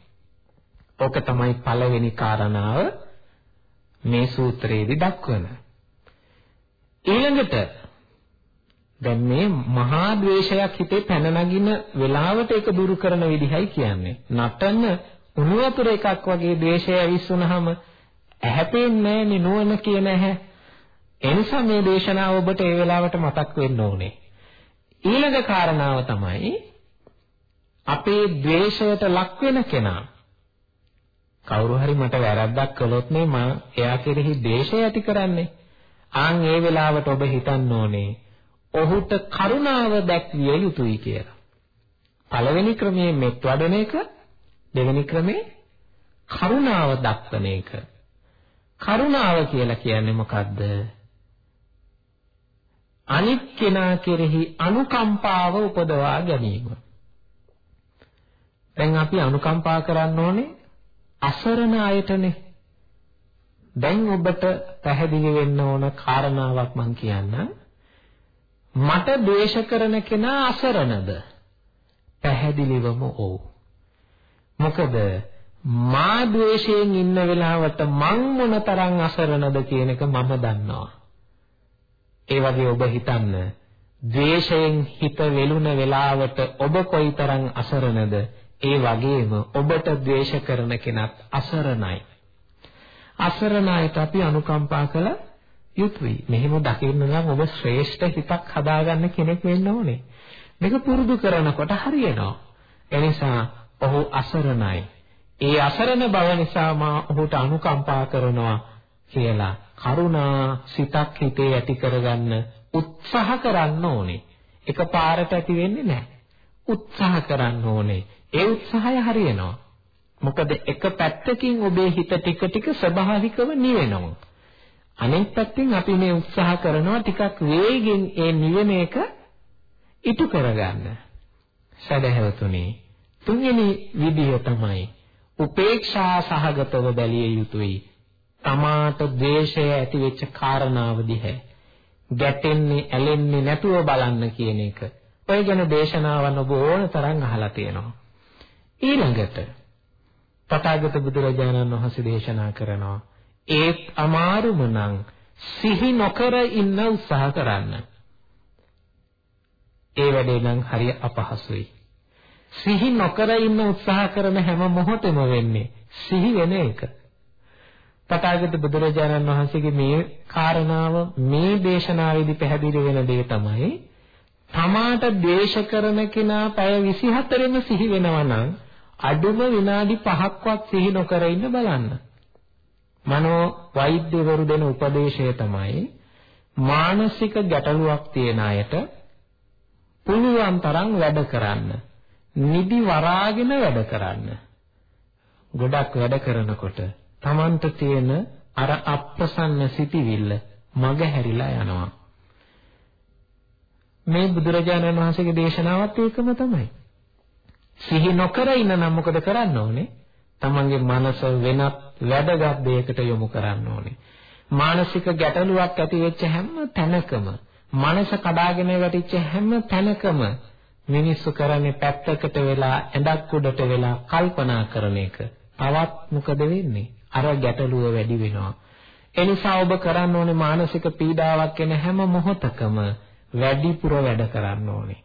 ඕක තමයි පළවෙනි කාරණාව මේ සූත්‍රයේදී දක්වන. ඊළඟට දැන් මේ මහා ද්වේෂයක් හිතේ පැන නගින වෙලාවට ඒක දුරු කරන විදිහයි කියන්නේ. නටන උණු වතුර එකක් වගේ ද්වේෂය ඇවිස්සුනහම ඇහැපෙන්නේ නැහැ නුවණ කියන ඇහැ. ඒ නිසා මේ දේශනාව ඔබට ඒ වෙලාවට මතක් වෙන්න ඕනේ. ඊළඟ කාරණාව තමයි අපේ ද්වේෂයට ලක් වෙන කෙනා කවුරු හරි මට වැරද්දක් කළොත් නේ මම එයා කෙරෙහි ද්වේෂය ඇති කරන්නේ. ආන් ඒ වෙලාවට ඔබ හිතන්න ඕනේ ඔහුට කරුණාව දැක්විය යුතුයි කියලා. පළවෙනි ක්‍රමයේ මෙත් වඩන එක, දෙවෙනි ක්‍රමේ කරුණාව දක්වන එක. කරුණාව කියලා කියන්නේ මොකද්ද? අනිත් කෙනා කෙරෙහි අනුකම්පාව උපදවා ගැනීම. දැන් අපි අනුකම්පා කරන්න ඕනේ අසරණ අයටනේ. දැන් ඔබට පැහැදිලි වෙන්න ඕන කාරණාවක් මම කියන්නම්. මට ද්වේෂ කරන කෙනා අසරණද? පැහැදිලිවම ඔව්. මොකද මා ද්වේෂයෙන් ඉන්න වෙලාවට මං මොනතරම් අසරණද කියන එක මම දන්නවා. ඒ වගේ ඔබ හිතන්න ද්වේෂයෙන් හිත වෙලුන වෙලාවට ඔබ කොයිතරම් අසරණද ඒ වගේම ඔබට ද්වේෂ කරන කෙනත් අසරණයි අසරණයිට අපි අනුකම්පා කළ යුතුයි මෙහෙම දකින්න නම් ඔබ ශ්‍රේෂ්ඨ හිතක් හදාගන්න කෙනෙක් වෙන්න ඕනේ මේක පුරුදු කරනකොට හරියනවා එනිසා ඔහු අසරණයි ඒ අසරණ බව නිසා මා ඔහුට අනුකම්පා කරනවා කියලා කරුණා සිතක් හිතේ ඇති කරගන්න උත්සාහ කරන්න ඕනේ. එකපාරට ඇති වෙන්නේ නැහැ. උත්සාහ කරන්න ඕනේ. ඒ උත්සාහය හරියනවා. මොකද එක පැත්තකින් ඔබේ හිත ටික ටික ස්වභාවිකව නිවෙනවා. අනෙක් පැත්තෙන් අපි මේ උත්සාහ කරනවා ටිකක් වේගෙන් ඒ නිවෙන එක ඉටු කරගන්න. සදහැවතුනි තුන්වෙනි විදිය තමයි උපේක්ෂා සහගතව බැලිය යුතුයි. තමාට ද්වේෂය ඇති වෙච්ච කාරණාව දිහා ගැටෙන්නේ ඇලෙන්නේ නැතුව බලන්න කියන එක. ඔය ගැන දේශනාවන් ඔබ ඕන තරම් අහලා තියෙනවා. ඊළඟට තථාගත බුදුරජාණන් වහන්සේ දේශනා කරනවා ඒත් අමාරුම නම් සිහි නොකර ඉන්න උත්සාහ කරන්න. ඒ වැඩේ නම් හරිය අපහසුයි. සිහි නොකර ඉන්න උත්සාහ කරන හැම මොහොතෙම වෙන්නේ සිහි වෙන එක. තථාගත බුදුරජාණන් වහන්සේගේ මේ කාරණාව මේ දේශනාවේදී පැහැදිලි වෙන දේ තමයි තමාට දේශ කරන කෙනා පැය 24ෙම සිහි වෙනවා නම් අඩුම විනාඩි 5ක්වත් සිහි නොකර ඉන්න බලන්න. මනෝ වෛද්‍යවරු දෙන උපදේශය තමයි මානසික ගැටලුවක් තියෙන අයට පුළුවන් තරම් වැඩ කරන්න. නිදි වරාගෙන වැඩ කරන්න. ගොඩක් වැඩ කරනකොට Tamanට තියෙන අර අප්‍රසන්න සිටිවිල්ල මග හැරිලා යනවා. මේ බුදුරජාණන් වහන්සේගේ දේශනාවත් ඒකම තමයි. සිහි නොකර ඉන්න නම් මොකද කරන්න ඕනේ? තමන්ගේ මනස වෙනත් වැඩගත් දෙයකට යොමු කරන්න ඕනේ. මානසික ගැටලුවක් ඇති වෙච්ච හැම තැනකම මනස කඩාගෙන වැටිච්ච හැම තැනකම මිනිස්සු කරන්නේ පැත්තකට වෙලා ඇඳක් උඩට වෙලා කල්පනා කරන එක. තවත් මොකද වෙන්නේ? අර ගැටලුව වැඩි වෙනවා. එනිසා ඔබ කරන්න ඕනේ මානසික පීඩාවක් එන හැම මොහොතකම වැඩිපුර වැඩ කරන්න ඕනේ.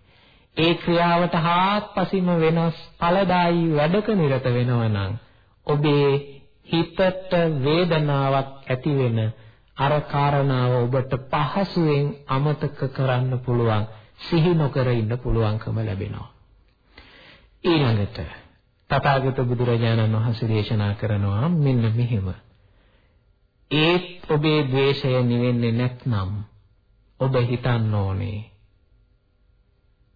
ඒ ක්‍රියාවට හාත්පසින්ම වෙනස් ඵලදායී වැඩක නිරත වෙනවා නම් ඔබේ හිතට වේදනාවක් ඇති වෙන අර කාරණාව ඔබට පහසුවෙන් අමතක කරන්න පුළුවන් සිහි නොකර ඉන්න පුළුවන්කම ලැබෙනවා. ඊළඟට තථාගත බුදුරජාණන් වහන්සේ දේශනා කරනවා මෙන්න මෙහෙම. ඒත් ඔබේ ද්වේෂය නිවෙන්නේ නැත්නම් ඔබ හිතන්න ඕනේ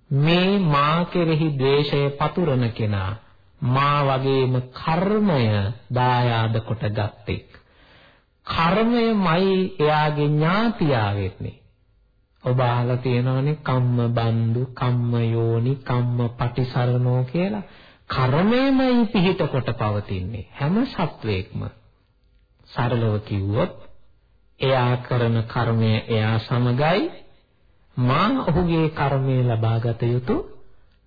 මේ මා කෙරෙහි ද්වේෂය පතුරන කෙනා මා වගේම කර්මය දායාද කොට ගත්තෙක් කර්මයමයි එයාගේ ඥාතියා වෙන්නේ ඔබ අහලා තියෙනවනේ කම්ම බන්දු කම්ම යෝනි කම්ම පටිසරණෝ කියලා. කර්මයමයි පිහිට කොට පවතින්නේ හැම සත්වයකම. සරලව කිව්වොත් එයා කරන කර්මය එයා සමගයි. මා ඔහුගේ කර්මය ලබාගත යුතු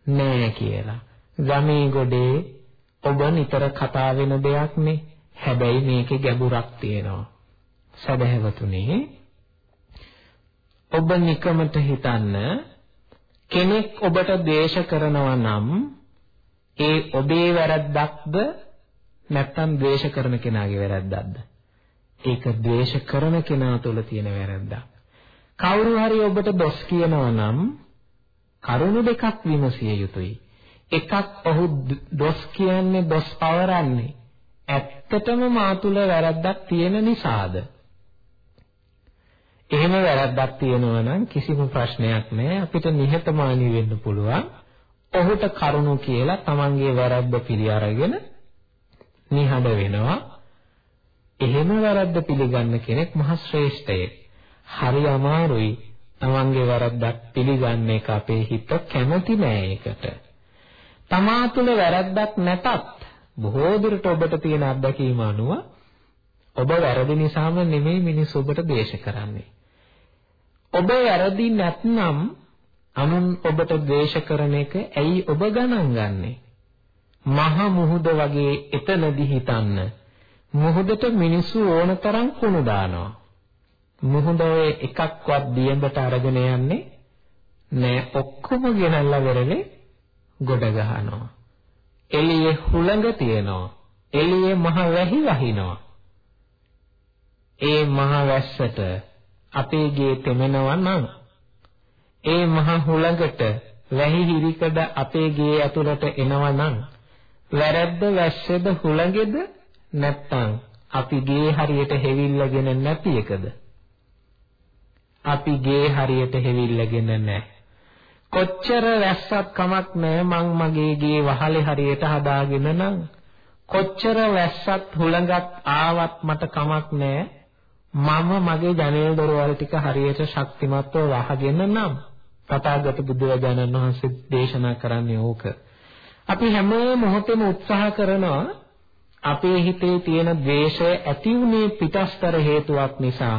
නෑ කියලා. ගමේ ගොඩේ ඔබ නිතර කතා වෙන දෙයක් නේ. හැබැයි මේකේ ගැඹුරක් තියෙනවා. සදහැවතුනේ ඔබ නිකමට හිතන්න කෙනෙක් ඔබට දේශ කරනවා නම් ඒ ඔබේ වැරද්දක්ද නැත්නම් ද්වේෂ කරන කෙනාගේ වැරද්දක්ද? ඒක ද්වේෂ කරන කෙනා තුළ තියෙන වැරද්දක්. කවුරු හරි ඔබට දොස් කියනවා නම් කරුණු දෙකක් විමසිය යුතුයි. එකක් ඔහු දොස් කියන්නේ දොස් පවරන්නේ ඇත්තටම මා තුල වැරද්දක් තියෙන නිසාද? එහෙම වැරද්දක් තියෙනවා නම් කිසිම ප්‍රශ්නයක් නැහැ අපිට නිහතමානී වෙන්න පුළුවන්. ඔහුට කරුණු කියලා තමන්ගේ වැරද්ද පිළි අරගෙන නිහඬ වෙනවා. එහෙම වැරද්ද පිළිගන්න කෙනෙක් මහ ශ්‍රේෂ්ඨයෙක්. හරි අමාරුයි තමන්ගේ වැරද්දක් පිළිගන්න එක අපේ හිත කැමති නෑ ඒකට. තමා තුළ වැරද්දක් නැතත් බොහෝ දුරට ඔබට තියෙන අත්දැකීම අනුව ඔබ වැරදි නිසාම නෙමෙයි මිනිස්සු ඔබට ද්වේෂ කරන්නේ. ඔබ වැරදි නැත්නම් අනුන් ඔබට ද්වේෂ කරන එක ඇයි ඔබ ගණන් ගන්නෙ? මහ මුහුද වගේ එතනදි හිතන්න. මුහුදට මිනිස්සු ඕනතරම් කුණු දානවා. මුහුද ඔය එකක්වත් දියඹට අරගෙන යන්නේ නෑ. ඔක්කොම ගෙනල්ලා වෙරළේ ගොඩ ගහනවා. එළියේ හුළඟ තියෙනවා. එළියේ මහ වැහි වහිනවා. ඒ මහ වැස්සට අපේ ගේ තෙමෙනවා නම් ඒ මහ හුළඟට වැහි හිරිකඩ අපේ ගේ ඇතුළට එනවා නම් වැරද්ද වැස්සේද හුළඟේද නැත්තම් අපි ගේ හරියට හෙවිල්ලගෙන නැති එකද? අපි ගේ හරියට හෙවිල්ලගෙන නැහැ. කොච්චර වැස්සක් කමක් නැහැ මං මගේ ගේ වහලේ හරියට හදාගෙන නම් කොච්චර වැස්සක් හුළඟක් ආවත් මට කමක් නැහැ. මම මගේ ජනේල් දොරවල් ටික හරියට ශක්තිමත්ව වහගෙන නම් තථාගත බුදුරජාණන් වහන්සේ දේශනා කරන්නේ ඕක. අපි හැම මොහොතෙම උත්සාහ කරනවා අපේ හිතේ තියෙන ද්වේෂය ඇති වුනේ පිටස්තර හේතුවක් නිසා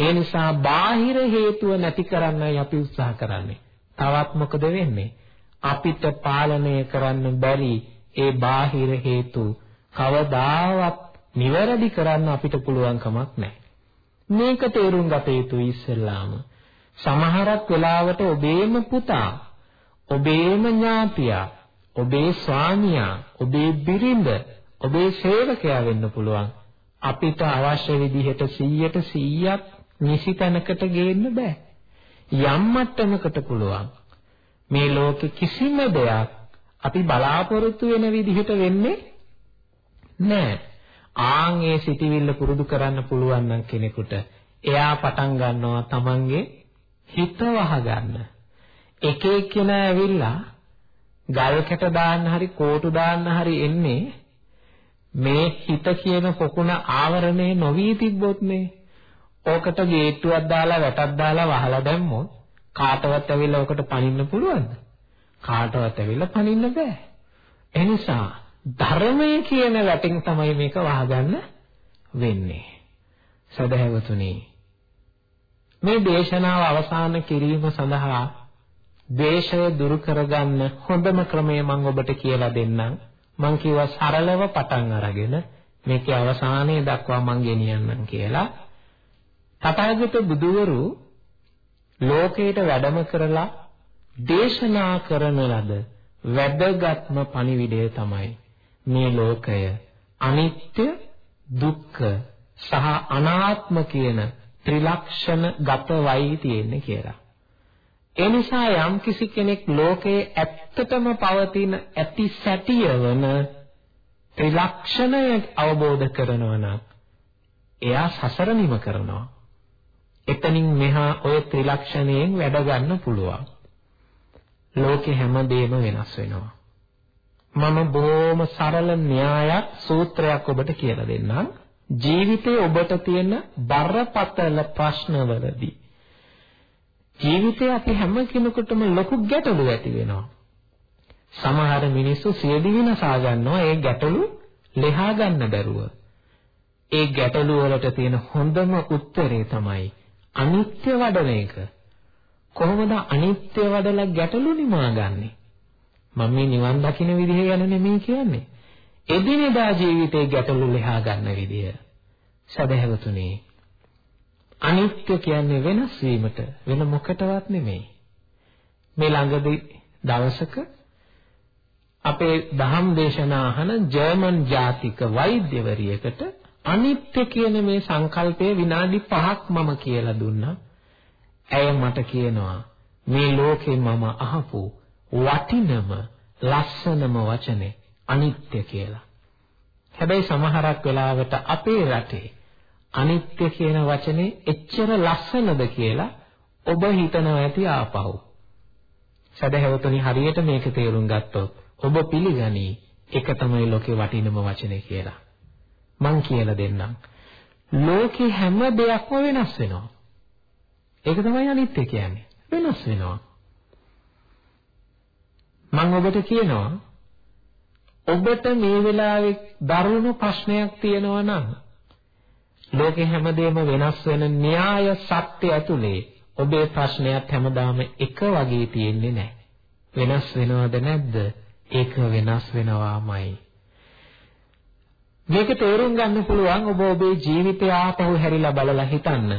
ඒ නිසා බාහිර හේතුව නැති කරන්නයි අපි උත්සාහ කරන්නේ. තවත් මොකද වෙන්නේ? අපිට පාලනය කරන්න බැරි ඒ බාහිර හේතු කවදාවත් නිවැරදි කරන්න අපිට පුළුවන් කමක් නැහැ. මේක තේරුම් ගත යුතුයි ඉස්සෙල්ලාම. සමහරක් වෙලාවට ඔබේම පුතා, ඔබේම ඥාතියා, ඔබේ ස්වාමියා, ඔබේ බිරිඳ, ඔබේ සේවකයා වෙන්න පුළුවන්. අපිට අවශ්‍ය විදිහට 100ට 100ක් නිසි තැනකට ගේන්න බෑ. යම් මට්ටමකට පුළුවන්. මේ ලෝකෙ කිසිම දෙයක් අපි බලාපොරොත්තු වෙන විදිහට වෙන්නේ නෑ. ආන් ඒ සිටිවිල්ල පුරුදු කරන්න පුළුවන් නම් කෙනෙකුට එයා පටන් ගන්නවා තමන්ගේ හිත වහගන්න. එක එක්කෙනා ඇවිල්ලා ගල් කැට දාන්න හරි කෝටු දාන්න හරි එන්නේ මේ හිත කියන පොකුණ ආවරණය නොවි තිබ්බොත් නේ ඕකට ගේට්ටුවක් දාලා වැටක් දාලා වහලා දැම්මොත් කාටවත් ඇවිල්ලා ඕකට පනින්න පුළුවන්ද කාටවත් ඇවිල්ලා පනින්න බෑ එනිසා ධර්මය කියන වැටින් තමයි මේක වහගන්න වෙන්නේ සදහැවතුනි මේ දේශනාව අවසන් කිරීම සඳහා ද්වේෂය දුරු කරගන්න හොඳම ක්‍රමය මම ඔබට කියලා දෙන්නම්. මම කිව්වා සරලව පටන් අරගෙන මේකේ අවසානයේ දක්වා මම ගෙනියන්නම් කියලා. තථාගත බුදුවරු ලෝකයට වැඩම කරලා දේශනා කරන ලද වැදගත්ම පණිවිඩය තමයි මේ ලෝකය අනිත්‍ය දුක්ඛ සහ අනාත්ම කියන ත්‍රිලක්ෂණ ගතවයි තියෙන්නේ කියලා. ඒ නිසා යම්කිසි කෙනෙක් ලෝකයේ ඇත්තටම පවතින ඇති සැටිය වන ත්‍රිලක්ෂණය අවබෝධ කරනවා නම් එයා සසර නිම කරනවා. එතනින් මෙහා ඔය ත්‍රිලක්ෂණයෙන් වැඩ ගන්න පුළුවන්. ලෝකේ හැමදේම වෙනස් වෙනවා. මම බොහොම සරල න්‍යායක් සූත්‍රයක් ඔබට කියලා දෙන්නම්. ජීවිතයේ ඔබට තියෙන බරපතල ප්‍රශ්නවලදී ජීවිතේ අපි හැම කෙනෙකුටම ලොකු ගැටලු ඇති වෙනවා. සමහර මිනිස්සු සියදි විනාසා ගන්නවා ඒ ගැටලු ලෙහා ගන්න බැරුව. ඒ ගැටලු වලට තියෙන හොඳම උත්තරේ තමයි අනිත්‍ය වඩන එක. කොහොමද අනිත්‍ය වඩලා ගැටලු නිමාගන්නේ? මම මේ නිවන් දකින්න විදිහ ගැන නෙමෙයි කියන්නේ. එදිනෙදා ජීවිතේ ගැටලු ලෙහා ගන්න විදිය. සදහැවතුනි අනිත්‍ය කියන්නේ වෙනස් වීමට වෙන මොකටවත් නෙමෙයි. මේ ළඟදී දවසක අපේ දහම් දේශනා අහන ජර්මන් ජාතික වෛද්‍යවරියකට අනිත්‍ය කියන මේ සංකල්පය විනාඩි 5ක් මම කියලා දුන්නා. ඇය මට කියනවා මේ ලෝකේ මම අහපු වටිනම ලස්සනම වචනේ අනිත්‍ය කියලා. හැබැයි සමහරක් වෙලාවට අපේ රටේ අනිත්‍ය කියන වචනේ එච්චර ලස්සනද කියලා ඔබ හිතනවා ඇති ආපහු. සදහැවතුනි හරියට මේක තේරුම් ගත්තොත් ඔබ පිළිගනි ඒක තමයි ලෝකේ වටිනම වචනේ කියලා. මං කියලා දෙන්නම්. ලෝකේ හැම දෙයක්ම වෙනස් වෙනවා. ඒක තමයි අනිත්‍ය කියන්නේ. වෙනස් වෙනවා. මම ඔබට කියනවා ඔබට මේ වෙලාවේ දරුණු ප්‍රශ්නයක් තියෙනවා නම් ලෝකේ හැමදේම වෙනස් වෙන න්‍යාය සත්‍ය ඇතුලේ ඔබේ ප්‍රශ්නයත් හැමදාම එක වගේ තියෙන්නේ නැහැ. වෙනස් වෙනවද නැද්ද? ඒක වෙනස් වෙනවාමයි. මේක තේරුම් ගන්න පුළුවන් ඔබ ඔබේ ජීවිතය ආපහු හැරිලා බලලා හිතන්න.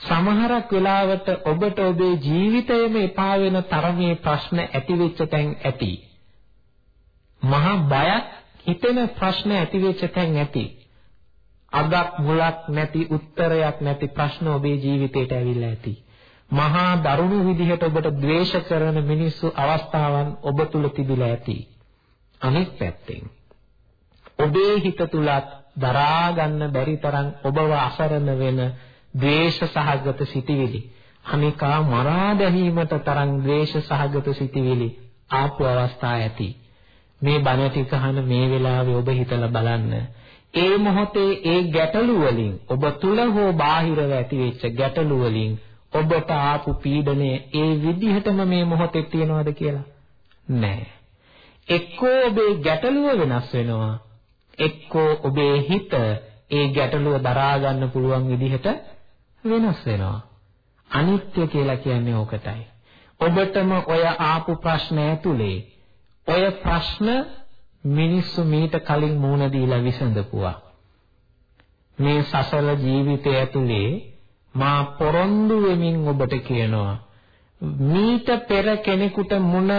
සමහරක් වෙලාවට ඔබට ඔබේ ජීවිතයේම එපා වෙන තරමේ ප්‍රශ්න ඇති වෙච්ච තැන් ඇති. මහා බයක් හිතෙන ප්‍රශ්න ඇති වෙච්ච තැන් ඇති. අගක් මුලක් නැති උත්තරයක් නැති ප්‍රශ්න ඔබේ ජීවිතේට ඇවිල්ලා ඇති. මහා දරුණු විදිහට ඔබට ද්වේෂ කරන මිනිස්සු අවස්ථාවන් ඔබ තුල තිබිලා ඇති. අනෙක් පැත්තෙන් ඔබේ හිත තුලත් දරා ගන්න බැරි තරම් ඔබව අසරණ වෙන ද්වේෂ සහගත සිටිවිලි අනිකා මරා දැමීමට තරම් ද්වේෂ සහගත සිටිවිලි ආපු අවස්ථා ඇති. මේ බණ ටික අහන මේ වෙලාවේ ඔබ හිතලා බලන්න. ඒ මොහොතේ ඒ ගැටලු වලින් ඔබ තුල හෝ බාහිරව ඇතිවෙච්ච ගැටලු වලින් ඔබට ආපු පීඩනය ඒ විදිහටම මේ මොහොතේ තියනවද කියලා? නෑ. එක්කෝ ඔබේ ගැටලුව වෙනස් වෙනවා. එක්කෝ ඔබේ හිත ඒ ගැටලුව දරා ගන්න පුළුවන් විදිහට වෙනස් වෙනවා අනිත්‍ය කියලා කියන්නේ ඕකටයි ඔබටම ඔය ආපු ප්‍රශ්න ඇතුලේ ඔය ප්‍රශ්න මිනිස්සු මීට කලින් මූණ දීලා විසඳපුවා. මේ සසල ජීවිතය ඇතුලේ මා පොරොන්දු වෙමින් ඔබට කියනවා මීට පෙර කෙනෙකුට මුණ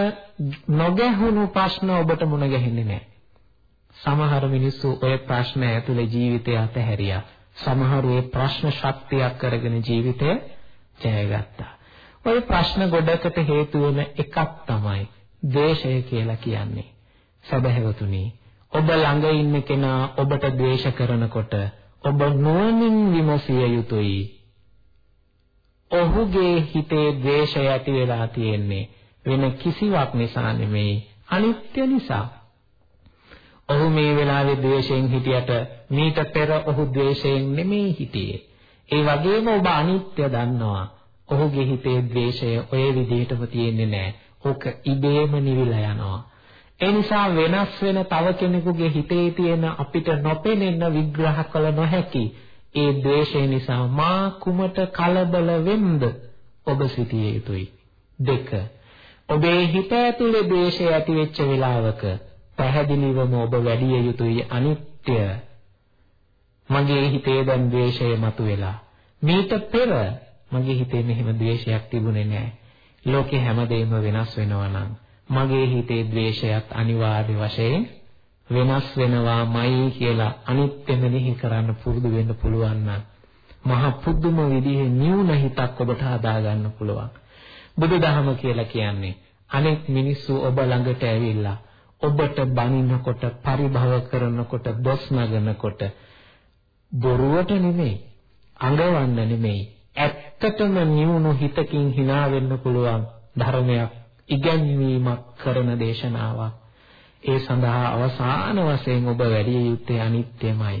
නොගැහුණු ප්‍රශ්න ඔබට මුණ ගැහෙන්නේ නැහැ. සමහර මිනිස්සු ඔය ප්‍රශ්න ඇතුලේ ජීවිතය අතහැරියා. සමහරු ඒ ප්‍රශ්න ශක්තියක් කරගෙන ජීවිතය ජයගත්තා. ඔය ප්‍රශ්න ගොඩකට හේතු වෙන එකක් තමයි ද්වේෂය කියලා කියන්නේ. සබහැවතුනි ඔබ ළඟ ඉන්න කෙනා ඔබට ද්වේෂ කරනකොට ඔබ නොනින් විමසිය යුතුයි. ඔහුගේ හිතේ ද්වේෂය ඇති වෙලා තියෙන්නේ වෙන කිසිවක් නිසා නෙමෙයි අනිත්‍ය නිසා. ඔහු මේ වෙලාවේ ද්වේෂයෙන් හිටියට මීට පෙර ඔහු ද්වේෂයෙන් නෙමෙයි හිටියේ. ඒ වගේම ඔබ අනිත්‍ය දන්නවා. ඔහුගේ හිතේ ද්වේෂය ඔය විදිහටම තියෙන්නේ නැහැ. ඕක ඉබේම නිවිලා යනවා. ඒ නිසා වෙනස් වෙන තව කෙනෙකුගේ හිතේ තියෙන අපිට නොපෙනෙන විග්‍රහ කළ නොහැකි ඒ ද්වේෂය නිසා මා කුමට කලබල වෙම්ද ඔබ සිටිය යුතුයි. දෙක ඔබේ හිත ඇතුලේ ද්වේෂය ඇති වෙච්ච වෙලාවක පැහැදිලිවම ඔබ වැඩි යුතුයි අනිත්‍ය. මගේ හිතේ දැන් ද්වේෂය මතුවෙලා. මීට පෙර මගේ හිතේ මෙහෙම ද්වේෂයක් තිබුණේ නැහැ. ලෝකේ හැමදේම වෙනස් වෙනවා නම් මගේ හිතේ ද්වේෂයත් අනිවාර්ය වශයෙන් වෙනස් වෙනවාමයි කියලා අනිත්‍ය මෙනෙහි කරන්න පුරුදු වෙන්න පුළුවන් නම් මහ පුදුම විදිහේ නිවුන හිතක් ඔබට හදා ගන්න පුළුවන්. බුදුදහම කියලා කියන්නේ අනෙක් මිනිස්සු ඔබ ළඟට ඇවිල්ලා ඔබට බනිනකොට පරිභව කරනකොට දොස් නගනකොට බොරුවට නෙමෙයි අඟවන්න නෙමෙයි ඇත්තටම නිවුණු හිතකින් hina වෙන්න පුළුවන් ධර්මයක් ඉගැන්වීමක් කරන දේශනාවක් ඒ සඳහා අවසාන වශයෙන් ඔබ වැඩි යුත්තේ අනිත්‍යමයි.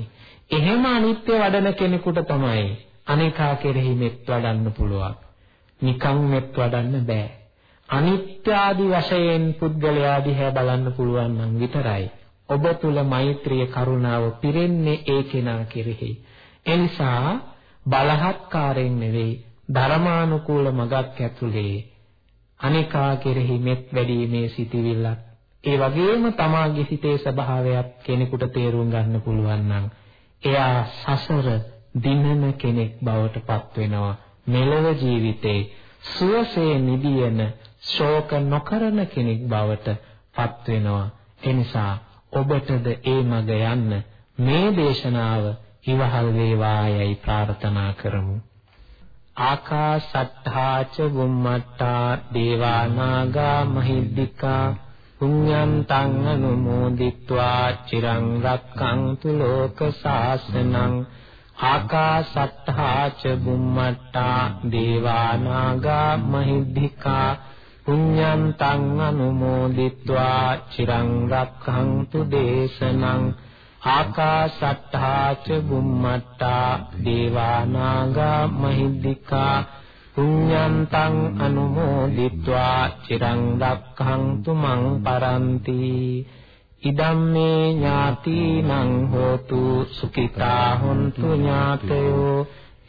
එහෙම අනිත්‍ය වඩන කෙනෙකුට තමයි අනේකා කෙරෙහි මෙත් වඩන්න පුළුවන්. නිකන් මෙත් වඩන්න බෑ. අනිත්‍ය ආදි වශයෙන් පුද්ගලයා දිහා බලන්න පුළුවන් නම් විතරයි. ඔබ තුල මෛත්‍රිය කරුණාව පිරෙන්නේ ඒ කෙනා කෙරෙහි. එනිසා බලහත්කාරයෙන් නෙවෙයි ධර්මානුකූල මගක් ඇතුලේ අනිකා කෙරෙහි මෙත් වැඩිීමේ සිටිවිල්ලක්. ඒ වගේම තමාගේ හිතේ ස්වභාවයක් කෙනෙකුට තේරුම් ගන්න පුළුවන් නම් එයා සසර දිනන කෙනෙක් බවට පත් වෙනවා. මෙලව ජීවිතේ සුවසේ නිදියන ශෝක නොකරන කෙනෙක් බවට පත් වෙනවා. එනිසා ඔබටද ඒ මඟ යන්න මේ දේශනාව හිවහල් වේවායයි ප්‍රාර්ථනා කරමු. ආකාසට්ඨා ච බුම්මට්ඨා දේවා නාග මහිද්దికා පුඤ්ඤන්තං අනුමෝදිත්වා චිරං රක්ඛන්තු ලෝක සාසනං ආකාසට්ඨා ච බුම්මට්ඨා දේවා නාග මහිද්దికා පුඤ්ඤන්තං අනුමෝදිत्वा චිරං රක්ඛන්තු දේශනං ආකාශට්ටා ච බුම්මට්ටා දේවා නාග මහිද්దికා පුඤ්ඤන්තං අනුමෝදිत्वा චිරං රක්ඛන්තු මං පරන්ති ඉදම්මේ ඥාතිනං හෝතු සුඛිතා හොන්තු ඥාතයෝ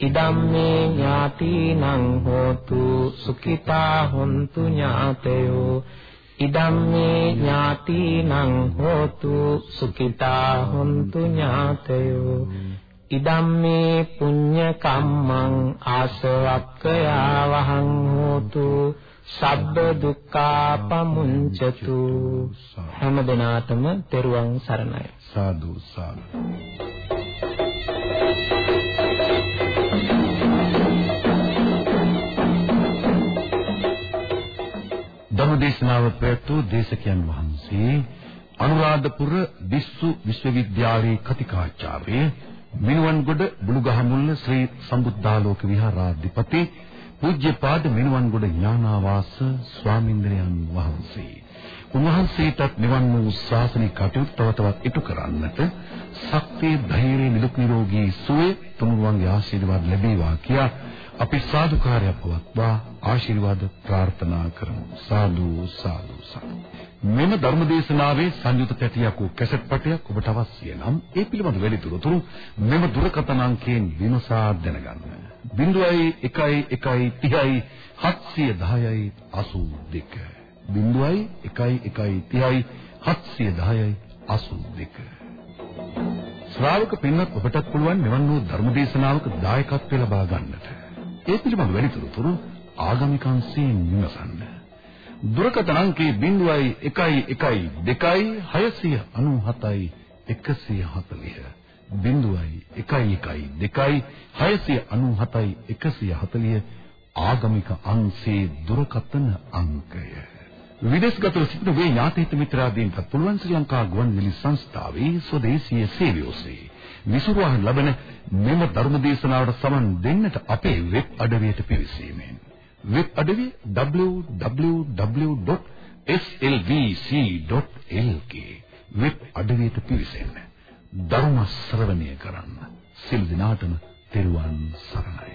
ඉදම්මේ ඥාතිනං හෝතු සුඛිතා හොන්තු ඥාතයෝ. ඉදම්මේ ඥාතිනං හෝතු සුඛිතා හොන්තු ඥාතයෝ. ඉදම්මේ පුඤ්ඤ කම්මං ආසවක්ඛයා වහං හෝතු සබ්බ දුක්ඛාපමුංචතු හැම දිනාටම තෙරුවන් සරණයි.
සාදු සාදු ධම්මදේශනාව ප්‍රයතු දේශකයන් වහන්සේ අනුරාධපුර විශ්ව විශ්වවිද්‍යාලයේ කතිකාචාර්ය මිනුවන්ගොඩ බුලුගහමුල්ල ශ්‍රී සම්බුද්ධාලෝක විහාරාධිපති පූජ්‍යපාද මිනුවන්ගොඩ ඥානාවාස ස්වාමින්ද්‍රයන් වහන්සේ. උන්වහන්සේටත් නිවන් වූ ශාසනික කටයුතු තව තවත් ඉටු කරන්නට ශක්තිය ධෛර්ය නිදුක් නිරෝගී සුවය තුනුරුවන්ගේ ආශිර්වාද ලැබේවා කියා අපි සාදුකාරය පවත්වා ආශිර්වාද ප්‍රාර්ථනා කරමු. සාදු සාදු සාදු. මෙම ධර්මදේශනාවේ සංයුත පැටියක් වූ කැසට් පටයක් ඔබට අවශ්‍ය නම් ඒ පිළිබඳ වැඩිදුරටු මෙම දුරකථන අංකයෙන් විමසා දැනගන්න. 01 1 30 710යි 82 01 1 30යි 710යි 82 ශ්‍රාවක පින්වත් ඔබටත් පුළුවන් මෙවන් වූ ධර්මදේශනාවක දායකත්වය ලබා ගන්නට. ඒ පිළිබඳ වැඩිදුරටු ආගමිකංශයෙන් විමසන්න. දුරකථන අංකය 0112 697යි 140 බිඳුවයි 1 1 2යි 697යි 140 ආගමික අංශේ දුරකථන අංකය. විදේශගතව සිටින වේ ඥාතිහිත මිත්‍රාදීන්ට පුළුවන් ශ්‍රී ලංකා ගුවන්විදුලි සංස්ථාවේ ස්වදේශීය සේවය ඔස්සේ විසුරුවා ලබන මෙම ධර්ම දේශනාවට සමන් දෙන්නට අපේ වෙබ් අඩවියට පිවිසීමෙන්. වෙබ් අඩවිය www.slvc.lk වෙබ් අඩවියට පිවිසෙන්න. ධර්ම ශ්‍රවණය කරන්න. සිල් දිනාටම තෙරුවන් සරණයි.